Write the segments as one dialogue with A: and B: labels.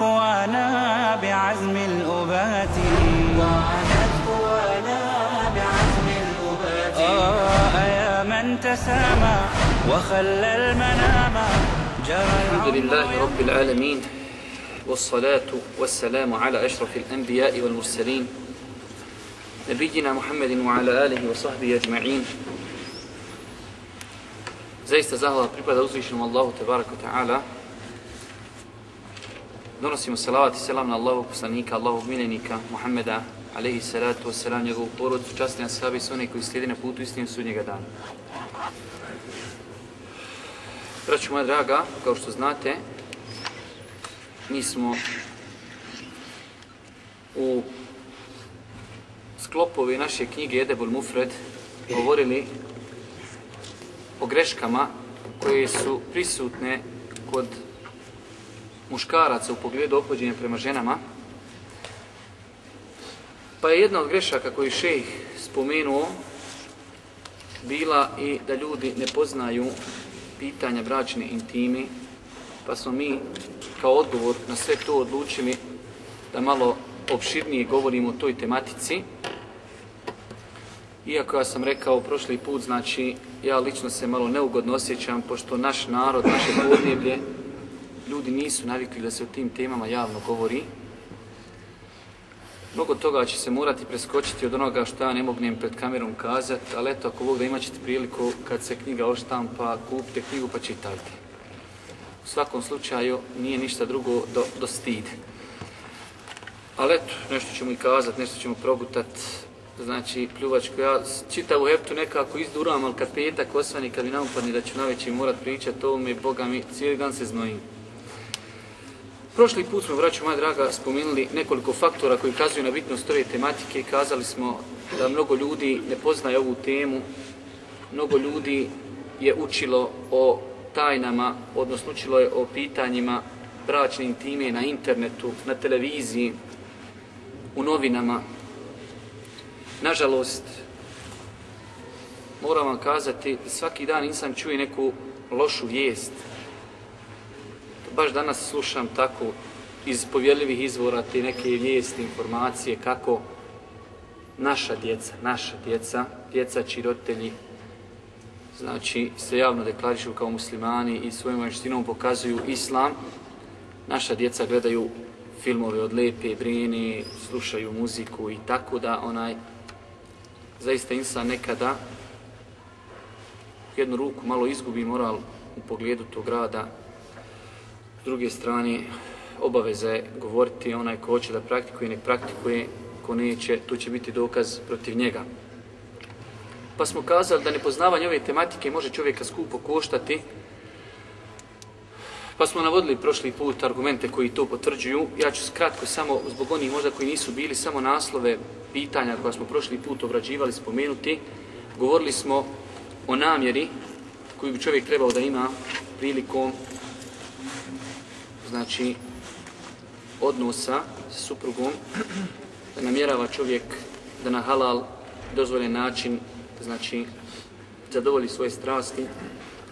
A: قوانا بعزم الأبات. وعادت قوانا بعزم الأبات آه يا من تسامى وخلى المنام. جرى
B: الحمد لله رب العالمين والصلاة والسلام على أشرف الأنبياء والمرسلين نبينا محمد وعلى آله وصحبه أجمعين. Zaista zahvala pripada uzvišenom Allahu tebaraka ta'ala. Donosimo salavat i selam na Allahu poslanika, Allahu miljenika, Muhammeda, alaihi salatu wasalam, njegovu porodicu, častni ashabi i sve one koji slijedi na putu istinu sudnjega dana. Braću moja draga, kao što znate, mi smo u sklopovi naše knjige Edebul Mufred govorili o greškama koje su prisutne kod muškaraca u pogledu opođenja prema ženama. Pa je jedna od grešaka koju šejh spomenuo bila i da ljudi ne poznaju pitanja bračne intimi, pa smo mi kao odgovor na sve to odlučili da malo opširnije govorimo o toj tematici. Iako ja sam rekao prošli put, znači ja lično se malo neugodno osjećam, pošto naš narod, naše podneblje, ljudi nisu navikli da se o tim temama javno govori. Mnogo toga će se morati preskočiti od onoga što ja ne mognem pred kamerom kazati, ali eto, ako Bog da imat ćete priliku kad se knjiga oštampa, kupite knjigu pa čitajte. U svakom slučaju nije ništa drugo do, do stid. Ali eto, nešto ćemo i kazati, nešto ćemo progutati, znači pljuvačku. Ja čitavu heptu nekako izduram, ali kad petak osvani, kad mi naupadne da ću naveći morat pričati o ovome, Boga mi, cijeli dan se znojim. Prošli put smo, braću moja draga, spomenuli nekoliko faktora koji kazuju na bitnost ove tematike. Kazali smo da mnogo ljudi ne poznaje ovu temu, mnogo ljudi je učilo o tajnama, odnosno učilo je o pitanjima bračne intime na internetu, na televiziji, u novinama. Nažalost, moram vam kazati, svaki dan nisam čuje neku lošu vijest. Baš danas slušam tako iz povjerljivih izvora te neke vijesti, informacije kako naša djeca, naša djeca, djeca čiji znači se javno deklarišu kao muslimani i svojom vanštinom pokazuju islam. Naša djeca gledaju filmove od Lepe, Brijene, slušaju muziku i tako da onaj zaista insan nekada u jednu ruku malo izgubi moral u pogledu tog rada. Druge strane, obaveza je govoriti onaj ko hoće da praktikuje, nek praktikuje, ko neće, tu će biti dokaz protiv njega. Pa smo kazali da nepoznavanje ove tematike može čovjeka skupo koštati. Pa smo navodili prošli put argumente koji to potvrđuju. Ja ću skratko samo, zbog onih možda koji nisu bili, samo naslove pitanja koja smo prošli put obrađivali spomenuti. Govorili smo o namjeri koju bi čovjek trebao da ima prilikom znači odnosa s suprugom, da namjerava čovjek da na halal dozvoljen način znači zadovolji svoje strasti.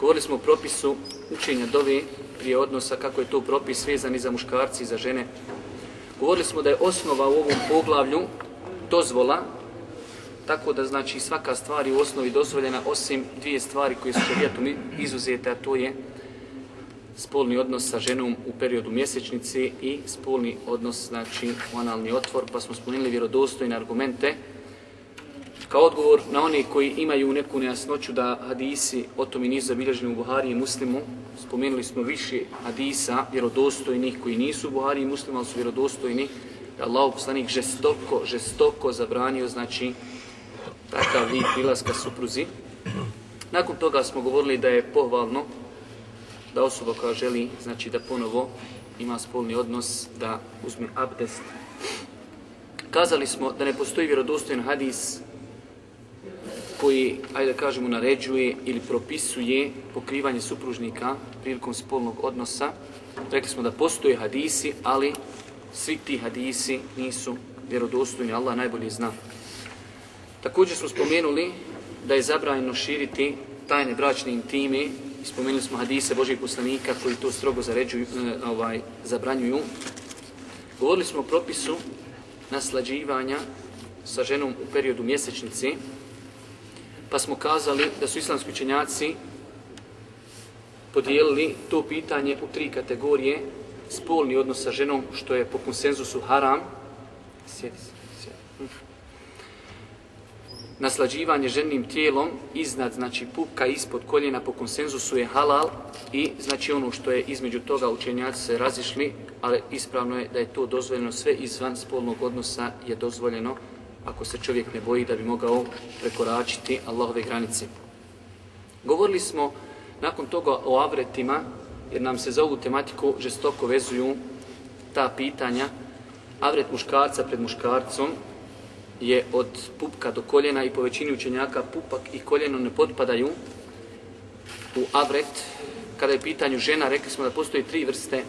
B: Govorili smo o propisu učenja dove prije odnosa, kako je to propis vezan i za muškarci i za žene. Govorili smo da je osnova u ovom poglavlju dozvola, tako da znači svaka stvar je u osnovi dozvoljena osim dvije stvari koje su šarijatom izuzete, a to je spolni odnos sa ženom u periodu mjesečnice i spolni odnos, znači analni otvor, pa smo spomenuli vjerodostojne argumente kao odgovor na one koji imaju neku nejasnoću da hadisi o tome nisu zabilježeni u Buhari i Muslimu, spomenuli smo više hadisa vjerodostojnih koji nisu u Buhari i Muslimu, ali su vjerodostojni, da Allah poslanik žestoko, žestoko zabranio, znači, takav vid prilaska supruzi. Nakon toga smo govorili da je pohvalno da osoba koja želi znači da ponovo ima spolni odnos, da uzme abdest. Kazali smo da ne postoji vjerodostojan hadis koji, ajde da kažemo, naređuje ili propisuje pokrivanje supružnika prilikom spolnog odnosa. Rekli smo da postoje hadisi, ali svi ti hadisi nisu vjerodostojni, Allah najbolje zna. Također smo spomenuli da je zabranjeno širiti tajne bračne intime. Spomenuli smo hadise Božih poslanika koji to strogo zaređuju, e, ovaj, zabranjuju. Govorili smo o propisu naslađivanja sa ženom u periodu mjesečnice, pa smo kazali da su islamski učenjaci podijelili to pitanje u tri kategorije. Spolni odnos sa ženom, što je po konsenzusu haram. Naslađivanje ženim tijelom iznad, znači pupka ispod koljena po konsenzusu je halal i znači ono što je između toga učenjaci se razišli, ali ispravno je da je to dozvoljeno sve izvan spolnog odnosa je dozvoljeno ako se čovjek ne boji da bi mogao prekoračiti Allahove granice. Govorili smo nakon toga o avretima, jer nam se za ovu tematiku žestoko vezuju ta pitanja. Avret muškarca pred muškarcom je od pupka do koljena i po većini učenjaka pupak i koljeno ne potpadaju u avret. Kada je pitanju žena, rekli smo da postoji tri vrste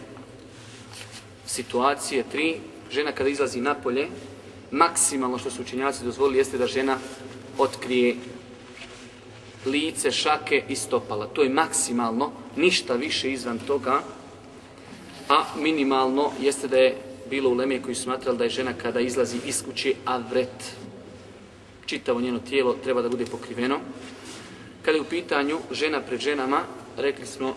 B: situacije, tri. Žena kada izlazi napolje, maksimalno što su učenjaci dozvolili jeste da žena otkrije lice, šake i stopala. To je maksimalno, ništa više izvan toga, a minimalno jeste da je bilo u Leme koji su smatrali da je žena kada izlazi iz kuće avret, čitavo njeno tijelo treba da bude pokriveno. Kada je u pitanju žena pred ženama, rekli smo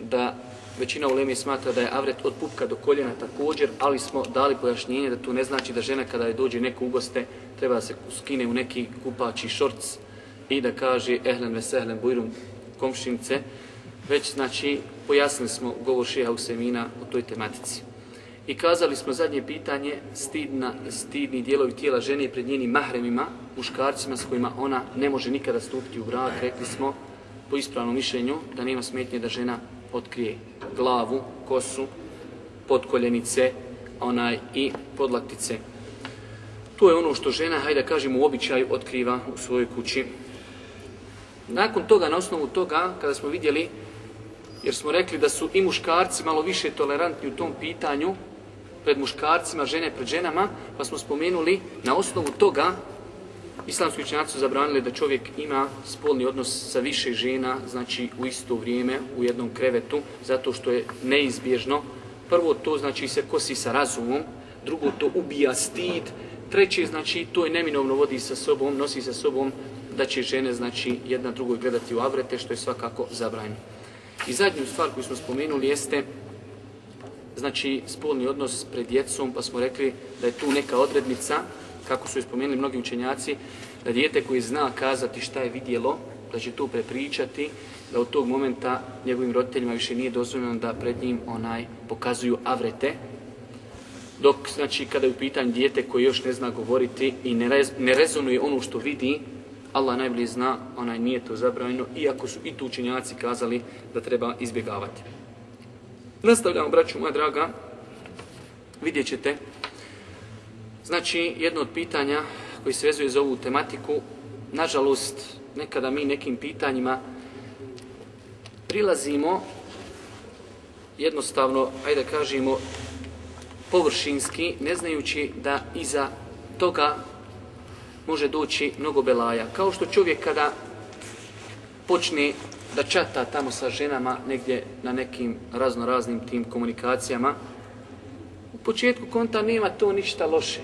B: da većina u Leme smatra da je avret od pupka do koljena također, ali smo dali pojašnjenje da to ne znači da žena kada je dođe neko u goste treba da se skine u neki kupači šorc i da kaže ehlen vesehlen bujrum komšinice, već znači pojasnili smo govor šeha Usemina o toj tematici. I kazali smo zadnje pitanje, stidna, stidni dijelovi tijela žene pred njenim mahremima, muškarcima s kojima ona ne može nikada stupiti u brak, rekli smo po ispravnom mišljenju da nema smetnje da žena otkrije glavu, kosu, potkoljenice onaj, i podlaktice. To je ono što žena, hajde da kažemo, u običaju otkriva u svojoj kući. Nakon toga, na osnovu toga, kada smo vidjeli, jer smo rekli da su i muškarci malo više tolerantni u tom pitanju, pred muškarcima, žene pred ženama, pa smo spomenuli na osnovu toga islamski učenjaci su zabranili da čovjek ima spolni odnos sa više žena, znači u isto vrijeme, u jednom krevetu, zato što je neizbježno. Prvo to znači se kosi sa razumom, drugo to ubija stid, treće znači to je neminovno vodi sa sobom, nosi sa sobom da će žene znači jedna drugoj gledati u avrete, što je svakako zabranjeno. I zadnju stvar koju smo spomenuli jeste znači spolni odnos pred djecom, pa smo rekli da je tu neka odrednica, kako su je spomenuli mnogi učenjaci, da dijete koji zna kazati šta je vidjelo, da će to prepričati, da od tog momenta njegovim roditeljima više nije dozvoljeno da pred njim onaj pokazuju avrete, dok, znači, kada je u pitanju dijete koje još ne zna govoriti i ne, rez, ne rezonuje ono što vidi, Allah najbolje zna, onaj nije to zabranjeno, iako su i tu učenjaci kazali da treba izbjegavati. Nastavljamo, braću moja draga, vidjet ćete, znači, jedno od pitanja koji se vezuje za ovu tematiku, nažalost, nekada mi nekim pitanjima prilazimo jednostavno, ajde kažemo, površinski, ne znajući da iza toga može doći mnogo belaja. Kao što čovjek kada počne da čata tamo sa ženama negdje na nekim razno raznim tim komunikacijama, u početku konta nema to ništa loše.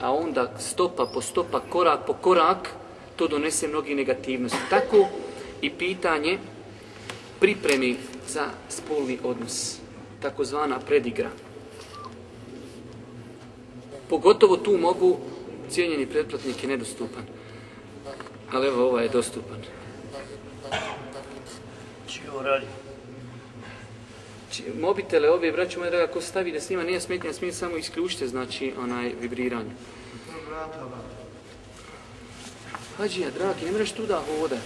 B: A onda stopa po stopa, korak po korak, to donese mnogi negativnosti. Tako i pitanje pripremi za spolni odnos, takozvana predigra. Pogotovo tu mogu cijenjeni pretplatnik je nedostupan. Ali evo, ovaj je dostupan.
C: Čio radi?
B: Či, mobitele ove, braću moje draga, ko stavi da snima, nije smetnja, smije samo isključite, znači, onaj vibriranje. Hađija, dragi, ne mreš tu da hoda.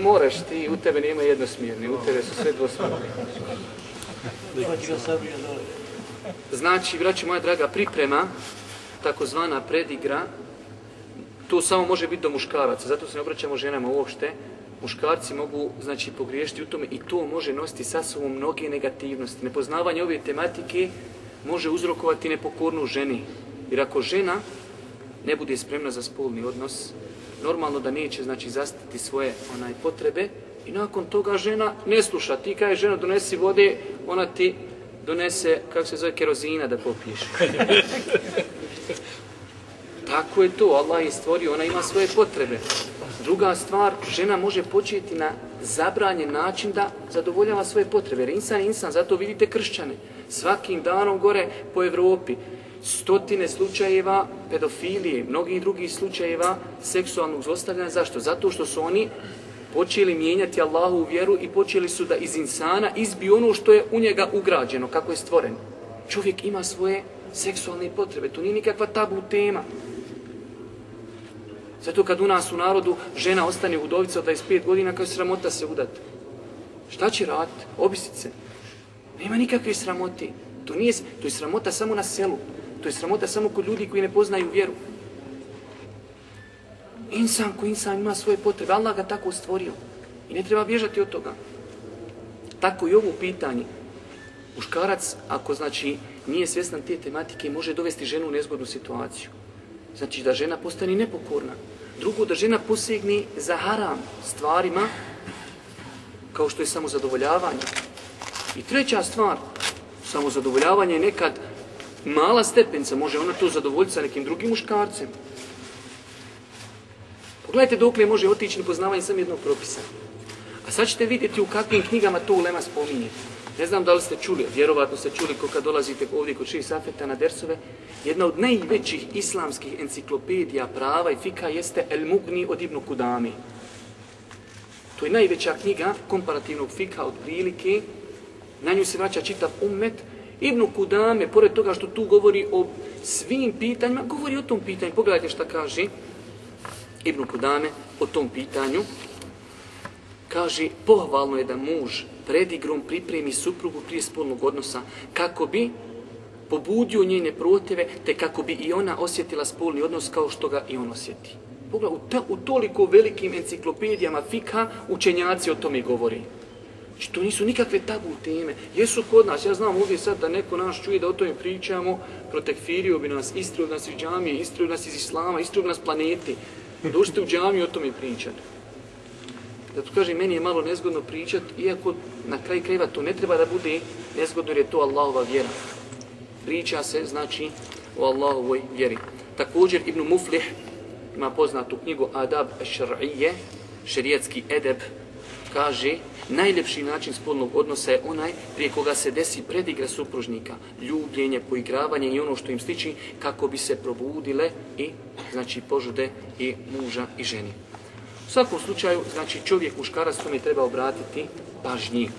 B: Moraš ti, u tebe nema jednosmjerni, u tebe su sve dvosmjerni. Znači, braći moja draga, priprema, takozvana predigra, to samo može biti do muškaraca, zato se ne obraćamo ženama uopšte. Muškarci mogu znači, pogriješiti u tome i to može nositi sa sobom mnoge negativnosti. Nepoznavanje ove tematike može uzrokovati nepokornu ženi. Jer ako žena ne bude spremna za spolni odnos, normalno da neće znači zastati svoje onaj potrebe i nakon toga žena ne sluša. Ti kaže žena donesi vode, ona ti donese, kako se zove, kerozina da popiješ. Tako je to, Allah je stvorio, ona ima svoje potrebe. Druga stvar, žena može početi na zabranjen način da zadovoljava svoje potrebe. Jer insan je insan, zato vidite kršćane. Svakim danom gore po Europi stotine slučajeva pedofilije, mnogih drugih slučajeva seksualnog zlostavljanja. Zašto? Zato što su oni počeli mijenjati Allahu vjeru i počeli su da iz insana izbiju ono što je u njega ugrađeno, kako je stvoren. Čovjek ima svoje seksualne potrebe, to nije nikakva tabu tema. Zato kad u nas u narodu žena ostane udovica od 25 godina, kao sramota se udati. Šta će raditi? Obisit se. Nema nikakve sramoti. To, nije, to je sramota samo na selu. To je sramota samo kod ljudi koji ne poznaju vjeru. Insan ko insan ima svoje potrebe. Allah ga tako stvorio. I ne treba bježati od toga. Tako i ovo pitanje. Muškarac, ako znači nije svjestan te tematike, može dovesti ženu u nezgodnu situaciju. Znači da žena postane nepokorna. Drugo, da žena posegne za haram stvarima, kao što je samozadovoljavanje. I treća stvar, samozadovoljavanje je nekad mala stepenca, može ona to zadovoljiti sa nekim drugim muškarcem. Pogledajte dokle može otići poznavanje samo jednog propisa. A sad ćete vidjeti u kakvim knjigama to ulema spominje. Ne znam da li ste čuli, vjerovatno ste čuli ko kad dolazite ovdje kod ših safeta na dersove, jedna od najvećih islamskih enciklopedija prava i fika jeste El Mugni od Ibnu Kudami. To je najveća knjiga komparativnog fika od prilike. Na nju se vraća čitav ummet. Ibnu Kudame, pored toga što tu govori o svim pitanjima, govori o tom pitanju. Pogledajte šta kaže Ibnu Kudame o tom pitanju. Kaže, pohvalno je da muž pred igrom pripremi suprugu prije spolnog odnosa kako bi pobudio njene protive te kako bi i ona osjetila spolni odnos kao što ga i on osjeti. Pogledaj, u, u toliko velikim enciklopedijama fika učenjaci o tome govori. Znači, to nisu nikakve tabu teme. Jesu kod nas, ja znam ovdje sad da neko nas čuje da o tome pričamo, protekfirio bi nas, istrio nas iz džamije, istrio nas iz islama, istrio nas planeti. Došli u džamiju o tome pričati. Zato kaže, meni je malo nezgodno pričat, iako na kraj krajeva to ne treba da bude nezgodno jer je to Allahova vjera. Priča se, znači, o Allahovoj vjeri. Također, Ibn Muflih ima poznatu knjigu Adab šar'ije, šerijatski edeb, kaže, najljepši način spolnog odnosa je onaj prije koga se desi predigra supružnika, ljubljenje, poigravanje i ono što im stiči kako bi se probudile i, znači, požude i muža i ženi. U svakom slučaju, znači čovjek muškarac tome treba obratiti pažnji.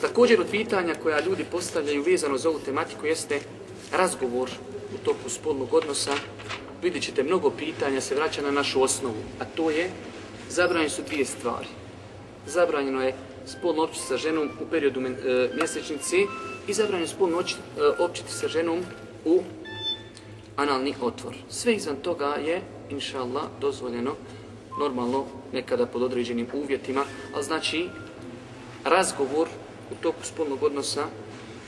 B: Također od pitanja koja ljudi postavljaju vezano za ovu tematiku jeste razgovor u toku spolnog odnosa. Vidjet ćete mnogo pitanja se vraća na našu osnovu, a to je zabranjene su dvije stvari. Zabranjeno je spolno općiti sa ženom u periodu e, mjesečnice i zabranjeno je spolno e, općiti sa ženom u analni otvor. Sve izvan toga je, inša Allah, dozvoljeno normalno nekada pod određenim uvjetima, ali znači razgovor u toku spolnog odnosa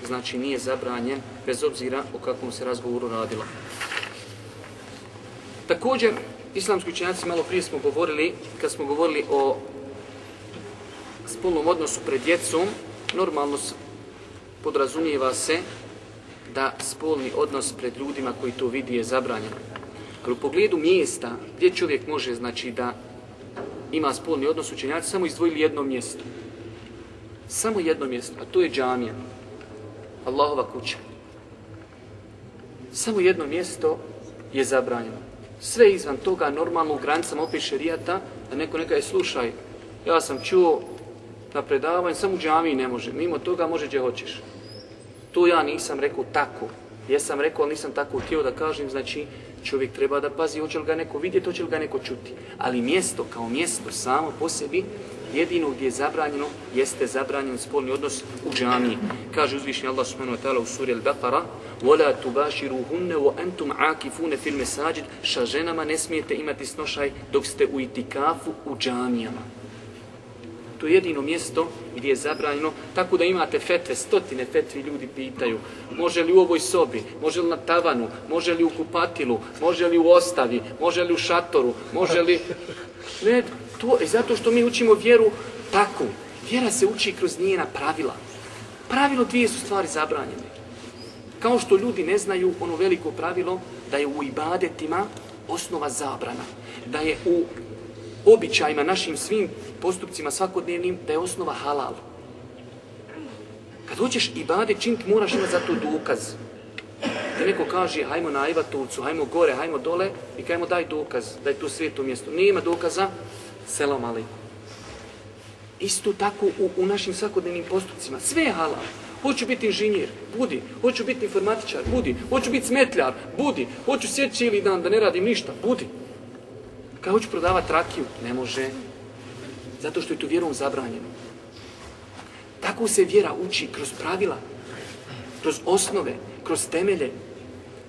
B: znači nije zabranjen bez obzira o kakvom se razgovoru radilo. Također, islamski učenjaci malo prije smo govorili, kad smo govorili o spolnom odnosu pred djecom, normalno podrazumijeva se da spolni odnos pred ljudima koji to vidi je zabranjen. Ali u pogledu mjesta gdje čovjek može znači da ima spolni odnos učenjaci samo izdvojili jedno mjesto. Samo jedno mjesto, a to je džamija. Allahova kuća. Samo jedno mjesto je zabranjeno. Sve izvan toga normalno u granicama opet šerijata da neko neka je slušaj. Ja sam čuo na predavanju, samo u džamiji ne može. Mimo toga može gdje hoćeš. To ja nisam rekao tako. Jesam rekao, ali nisam tako htio da kažem, znači čovjek treba da pazi hoće li ga neko vidjeti, hoće li ga neko čuti. Ali mjesto kao mjesto samo po sebi, jedino gdje je zabranjeno, jeste zabranjen spolni odnos u džamiji. Kaže uzvišnji Allah subhanahu wa ta'ala u suri Al-Baqara وَلَا تُبَاشِرُهُنَّ وَأَنْتُمْ عَاكِفُونَ فِي الْمَسَاجِدِ Sa ženama ne smijete imati snošaj dok ste u itikafu u džamijama. To je jedino mjesto gdje je zabranjeno, tako da imate fetve, stotine fetvi ljudi pitaju, može li u ovoj sobi, može li na tavanu, može li u kupatilu, može li u ostavi, može li u šatoru, može li... Ne, to je zato što mi učimo vjeru tako. Vjera se uči kroz njena pravila. Pravilo dvije su stvari zabranjene. Kao što ljudi ne znaju ono veliko pravilo da je u ibadetima osnova zabrana. Da je u običajima, našim svim postupcima svakodnevnim, da je osnova halal. Kad hoćeš ibadet činiti, moraš imati za to dokaz. Ti neko kaže, hajmo na Ajvatovcu, hajmo gore, hajmo dole i kajmo daj dokaz da je to sveto mjesto. Nema dokaza, selam alaikum. Isto tako u, u našim svakodnevnim postupcima. Sve je halal. Hoću biti inženjer, budi. Hoću biti informatičar, budi. Hoću biti smetljar, budi. Hoću sjeti cijeli dan da ne radim ništa, budi. Kad hoću prodavati rakiju, ne može. Zato što je to vjerom zabranjeno. Tako se vjera uči kroz pravila, kroz osnove, kroz temelje.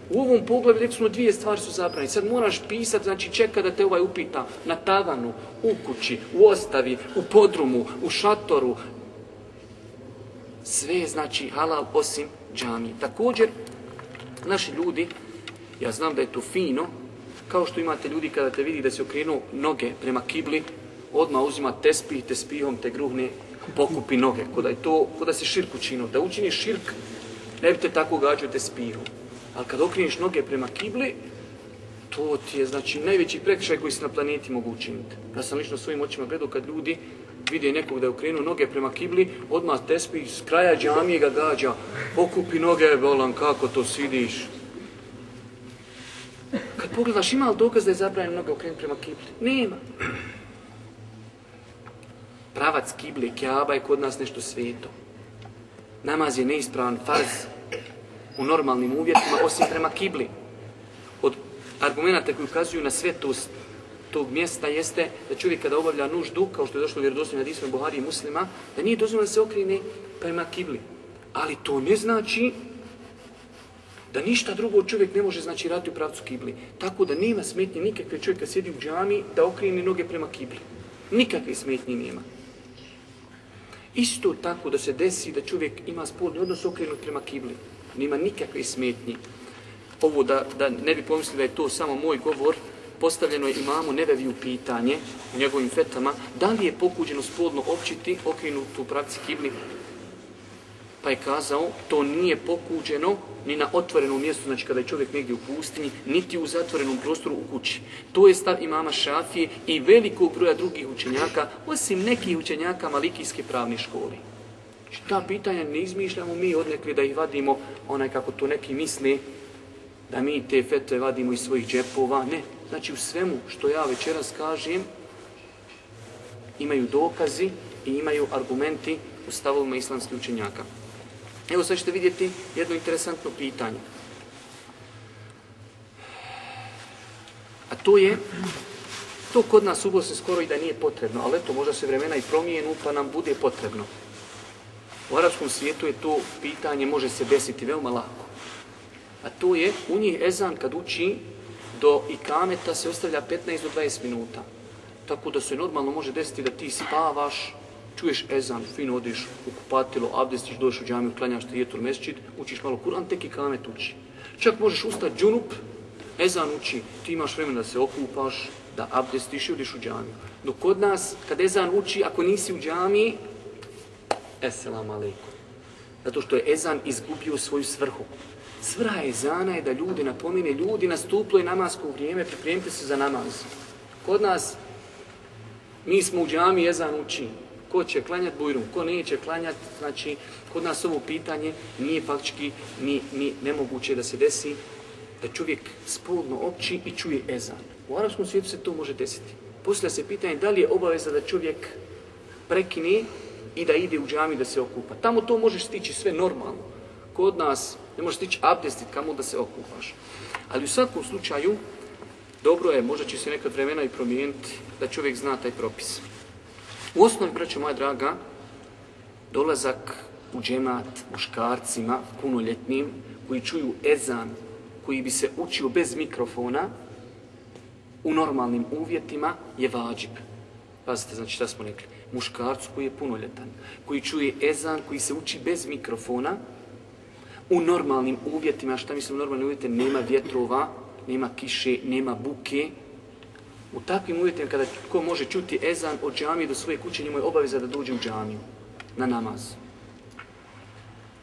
B: U ovom pogledu recimo dvije stvari su zabranjene. Sad moraš pisati, znači čeka da te ovaj upita na tavanu, u kući, u ostavi, u podrumu, u šatoru. Sve je znači halal osim džami. Također, naši ljudi, ja znam da je to fino, kao što imate ljudi kada te vidi da se okrenu noge prema kibli, odmah uzima tespih, tespihom te gruhne, pokupi noge. Koda je to, koda se širk učinu. Da učiniš širk, ne bi te tako gađao tespihom. Ali kad okreniš noge prema kibli, to ti je znači najveći prekršaj koji se na planeti mogu učiniti. Ja sam lično svojim očima gledao kad ljudi vide nekog da je okrenuo noge prema kibli, odmah tespi s kraja džamije ga gađa, pokupi noge, bolan, kako to svidiš. Kad pogledaš, ima li dokaz da je zabranjeno noge okrenuti prema kibli? Nema. Pravac kibli, kjaba je kod nas nešto sveto. Namaz je neispravan, farz u normalnim uvjetima, osim prema kibli. Od argumenta koji ukazuju na svetost tog mjesta jeste da čovjek kada obavlja nuždu, kao što je došlo u vjerodostojnim hadisima Buhari i muslima, da nije dozvoljeno da se okrene prema kibli. Ali to ne znači da ništa drugo čovjek ne može znači raditi u pravcu kibli. Tako da nema smetnje nikakve čovjeka sjedi u džami da okrene noge prema kibli. Nikakve smetnje nema. Isto tako da se desi da čovjek ima spolni odnos okrenut prema kibli. Nema nikakve smetnje. Ovo da, da ne bi pomislili da je to samo moj govor, postavljeno je imamu Neveviju pitanje u njegovim fetama, da li je pokuđeno spolno općiti okrenutu u pravci kibli pa je kazao to nije pokuđeno ni na otvorenom mjestu, znači kada je čovjek negdje u pustinji, niti u zatvorenom prostoru u kući. To je stav imama Šafije i velikog broja drugih učenjaka, osim nekih učenjaka Malikijske pravne škole. Znači, ta pitanja ne izmišljamo mi odnekli da ih vadimo, onaj kako to neki misli, da mi te fetve vadimo iz svojih džepova. Ne, znači u svemu što ja večeras kažem, imaju dokazi i imaju argumenti u stavovima islamskih učenjaka. Evo sad ćete vidjeti jedno interesantno pitanje. A to je, to kod nas u skoro i da nije potrebno, ali eto, možda se vremena i promijenu pa nam bude potrebno. U arapskom svijetu je to pitanje, može se desiti veoma lako. A to je, u njih ezan kad uči do ikameta se ostavlja 15 do 20 minuta. Tako da se normalno može desiti da ti spavaš, čuješ ezan, fino odiš u kupatilo, abdestiš, došli u džamiju, klanjaš te jetur mesčid, učiš malo Kur'an, tek i kamet uči. Čak možeš ustati džunup, ezan uči, ti imaš vremena da se okupaš, da abdestiš i odiš u džamiju. Dok kod nas, kad ezan uči, ako nisi u džamiji, eselam alaikum. Zato što je ezan izgubio svoju svrhu. Svrha ezana je da ljudi napomine, ljudi nastuplo je namasko vrijeme, pripremite se za namaz. Kod nas, mi smo u džami, ezan uči ko će klanjat bujrum, ko neće klanjat, znači kod nas ovo pitanje nije faktički ni, ni nemoguće da se desi da čovjek spolno opći i čuje ezan. U arapskom svijetu se to može desiti. Poslije se pitanje da li je obaveza da čovjek prekine i da ide u džami da se okupa. Tamo to možeš stići sve normalno. kod nas ne možeš stići abdestit kamo da se okupaš. Ali u svakom slučaju, dobro je, možda će se nekad vremena i promijeniti, da čovjek zna taj propis. U osnovi, braćo moja draga, dolazak u džemat muškarcima, punoljetnim, koji čuju ezan, koji bi se učio bez mikrofona, u normalnim uvjetima, je vađib. Pazite, znači šta smo rekli? Muškarcu koji je punoljetan, koji čuje ezan, koji se uči bez mikrofona, u normalnim uvjetima, šta mislim normalnim uvjetima, nema vjetrova, nema kiše, nema buke. U takvim uvjetima kada ko može čuti ezan od džamije do svoje kuće, njemu je obaveza da dođe u džamiju na namaz.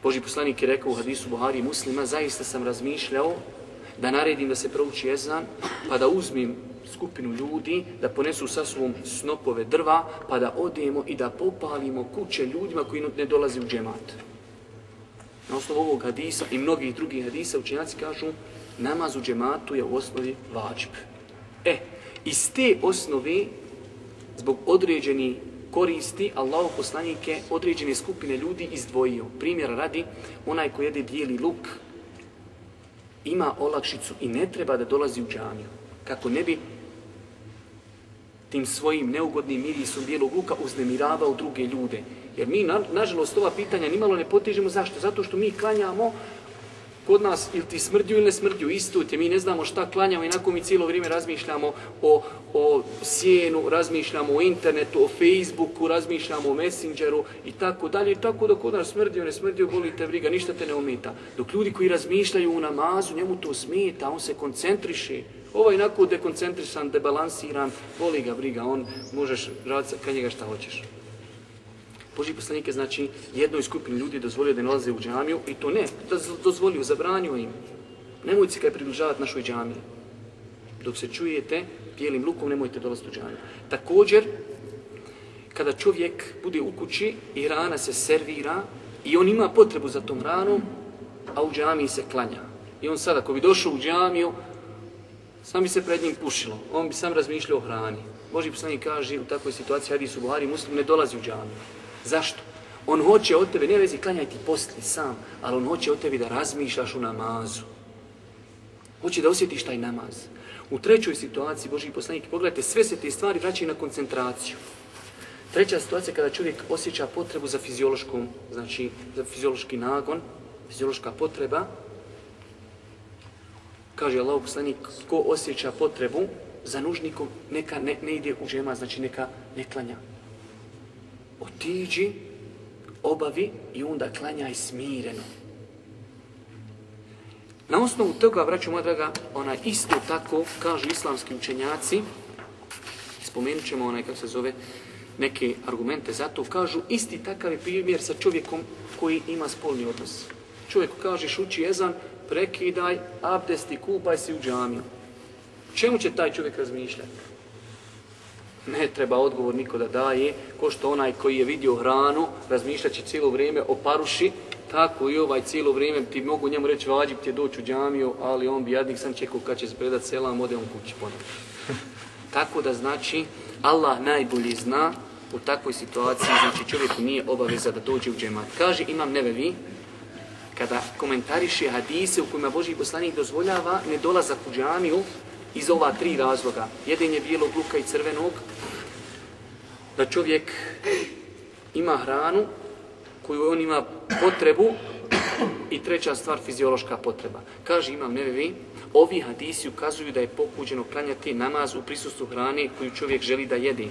B: Boži poslanik je rekao u hadisu Buhari muslima, zaista sam razmišljao da naredim da se prouči ezan, pa da uzmim skupinu ljudi, da ponesu sa sobom snopove drva, pa da odemo i da popalimo kuće ljudima koji ne dolaze u džemat. Na osnovu ovog hadisa i mnogih drugih hadisa učenjaci kažu namaz u džematu je u osnovi vađib. E, iz te osnove, zbog određeni koristi, Allahu poslanike određene skupine ljudi izdvojio. Primjera radi, onaj ko jede bijeli luk, ima olakšicu i ne treba da dolazi u džamiju. Kako ne bi tim svojim neugodnim mirisom bijelog luka uznemiravao druge ljude. Jer mi, na, nažalost, ova pitanja nimalo ne potižemo. Zašto? Zato što mi klanjamo kod nas ili ti smrdju ili ne smrdju, isto te, mi ne znamo šta klanjamo i nakon mi cijelo vrijeme razmišljamo o, o sjenu, razmišljamo o internetu, o Facebooku, razmišljamo o Messengeru i tako dalje. Tako da kod nas smrdio, ne smrdio, boli te briga, ništa te ne ometa. Dok ljudi koji razmišljaju u namazu, njemu to smeta, on se koncentriše. Ovo je inako dekoncentrisan, debalansiran, boli ga briga, on možeš raditi kad njega šta hoćeš. Boži poslanik je znači jednoj skupini ljudi dozvolio da nalaze u džamiju i to ne, da dozvolio, zabranio im. Nemojte se kaj približavati našoj džamiji. Dok se čujete bijelim lukom, nemojte dolaziti u džamiju. Također, kada čovjek bude u kući i rana se servira i on ima potrebu za tom ranom, a u džamiji se klanja. I on sada, ako bi došao u džamiju, sam bi se pred njim pušilo. On bi sam razmišljao o hrani. Boži poslanik kaže u takvoj situaciji, hadis u Buhari, muslim ne dolazi u džamiju. Zašto? On hoće od tebe, ne vezi klanjaj ti posti sam, ali on hoće od tebe da razmišljaš u namazu. Hoće da osjetiš taj namaz. U trećoj situaciji, Boži poslanik, pogledajte, sve se te stvari vraćaju na koncentraciju. Treća situacija kada čovjek osjeća potrebu za fiziološkom, znači za fiziološki nagon, fiziološka potreba, kaže Allah poslanik, ko osjeća potrebu za nužnikom, neka ne, ne ide u džema, znači neka ne klanja otiđi, obavi i onda klanjaj smireno. Na osnovu toga, vraću moja draga, ona isto tako kažu islamski učenjaci, spomenut ćemo onaj, kako se zove, neke argumente za to, kažu isti takav je primjer sa čovjekom koji ima spolni odnos. Čovjek kažeš uči jezan, prekidaj, abdest i kupaj si u džamiju. Čemu će taj čovjek razmišljati? Ne treba odgovor niko da daje, ko što onaj koji je vidio hranu, razmišljat će cijelo vrijeme o paruši, tako i ovaj cijelo vrijeme ti mogu njemu reći vađib ti je doći u džamiju, ali on bi jadnik sam čekao kad će se predat selam, ode on kući ponovno. tako da znači, Allah najbolji zna u takvoj situaciji, znači čovjeku nije obaveza da dođe u džemat. Kaže Imam Nevevi, kada komentariše hadise u kojima Boži poslanik dozvoljava nedolazak u džamiju, iz ova tri razloga. Jedan je bijelog luka i crvenog, da čovjek ima hranu koju on ima potrebu i treća stvar fiziološka potreba. Kaže imam nevevi, ovi hadisi ukazuju da je pokuđeno klanjati namaz u prisustvu hrane koju čovjek želi da jede.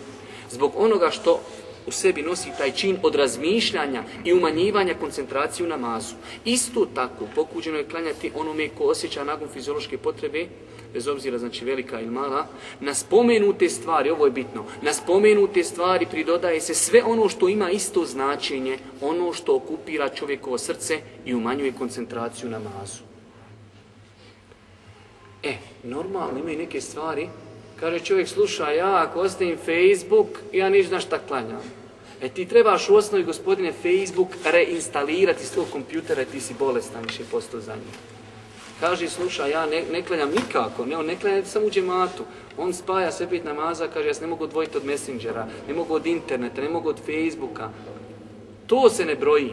B: Zbog onoga što u sebi nosi taj čin od razmišljanja i umanjivanja koncentracije u namazu. Isto tako pokuđeno je klanjati onome ko osjeća nagon fiziološke potrebe bez obzira znači velika ili mala, na spomenute stvari, ovo je bitno, na spomenute stvari pridodaje se sve ono što ima isto značenje, ono što okupira čovjekovo srce i umanjuje koncentraciju na mazu. E, normalno imaju neke stvari, kaže čovjek, sluša, ja ako ostavim Facebook, ja niš znaš šta klanjam. E ti trebaš u osnovi, gospodine, Facebook reinstalirati s tvojeg kompjutera ti si bolestan više posto za njih. Kaže, slušaj, ja ne, ne klanjam nikako, ne, on ne klanja samo u džematu. On spaja sve pet namaza, kaže, ja se ne mogu odvojiti od Messengera, ne mogu od interneta, ne mogu od Facebooka. To se ne broji.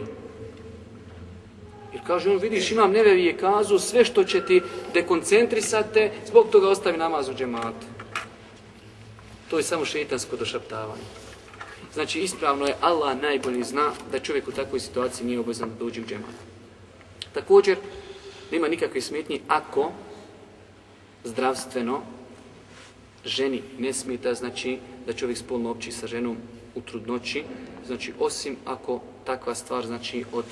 B: Jer kaže on, vidiš, imam nevevije kazu, sve što će ti dekoncentrisate, zbog toga ostavi namaz u džematu. To je samo šeitansko došaptavanje. Znači, ispravno je, Allah najbolji zna da čovjek u takvoj situaciji nije obavezan da dođe u džemat. Također, nema nikakve smetnje ako zdravstveno ženi ne smeta, znači da čovjek spolno opći sa ženom u trudnoći, znači osim ako takva stvar znači od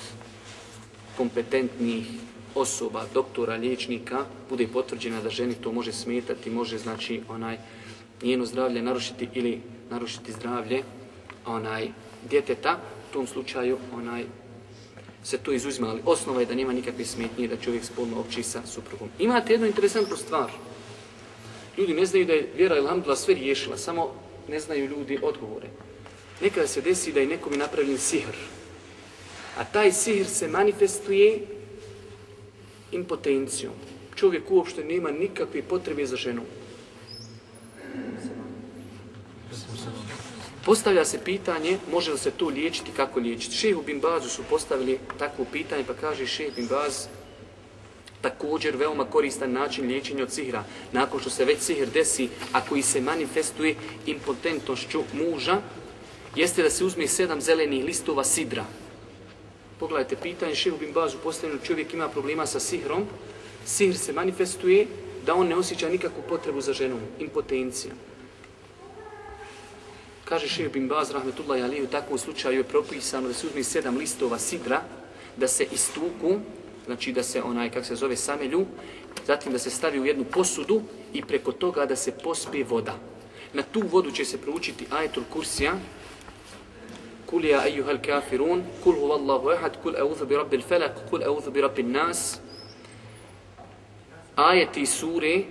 B: kompetentnih osoba, doktora, liječnika, bude potvrđena da ženi to može smetati, može znači onaj njeno zdravlje narušiti ili narušiti zdravlje onaj djeteta, u tom slučaju onaj se to izuzima, ali osnova je da nema nikakve smetnje da čovjek spolno opći sa suprugom. Imate jednu interesantnu stvar. Ljudi ne znaju da je vjera Alhamdulillah sve riješila, samo ne znaju ljudi odgovore. Nekada se desi da je nekom je napravljen sihr. A taj sihr se manifestuje impotencijom. Čovjek uopšte nema nikakve potrebe za ženom. Postavlja se pitanje, može li se to liječiti, kako liječiti. Šehu bin Bazu su postavili takvo pitanje, pa kaže šeh bin Baz, također veoma koristan način liječenja od sihra. Nakon što se već sihr desi, a koji se manifestuje impotentnošću muža, jeste da se uzme sedam zelenih listova sidra. Pogledajte, pitanje Šehu bin Bazu postavljeno, čovjek ima problema sa sihrom, sihr se manifestuje da on ne osjeća nikakvu potrebu za ženom, impotencija. Kaže Šehu bin Baz, rahmetullahi alihi, u takvom slučaju je propisano da se uzme sedam listova sidra, da se istuku, znači da se onaj, kak se zove, samelju, zatim da se stavi u jednu posudu i preko toga da se pospije voda. Na tu vodu će se proučiti ajetul kursija, Kul ja ejuhal kafirun, kul huva Allahu ehad, kul eudhu bi rabbil felak, kul eudhu bi rabbil nas. Ajeti sure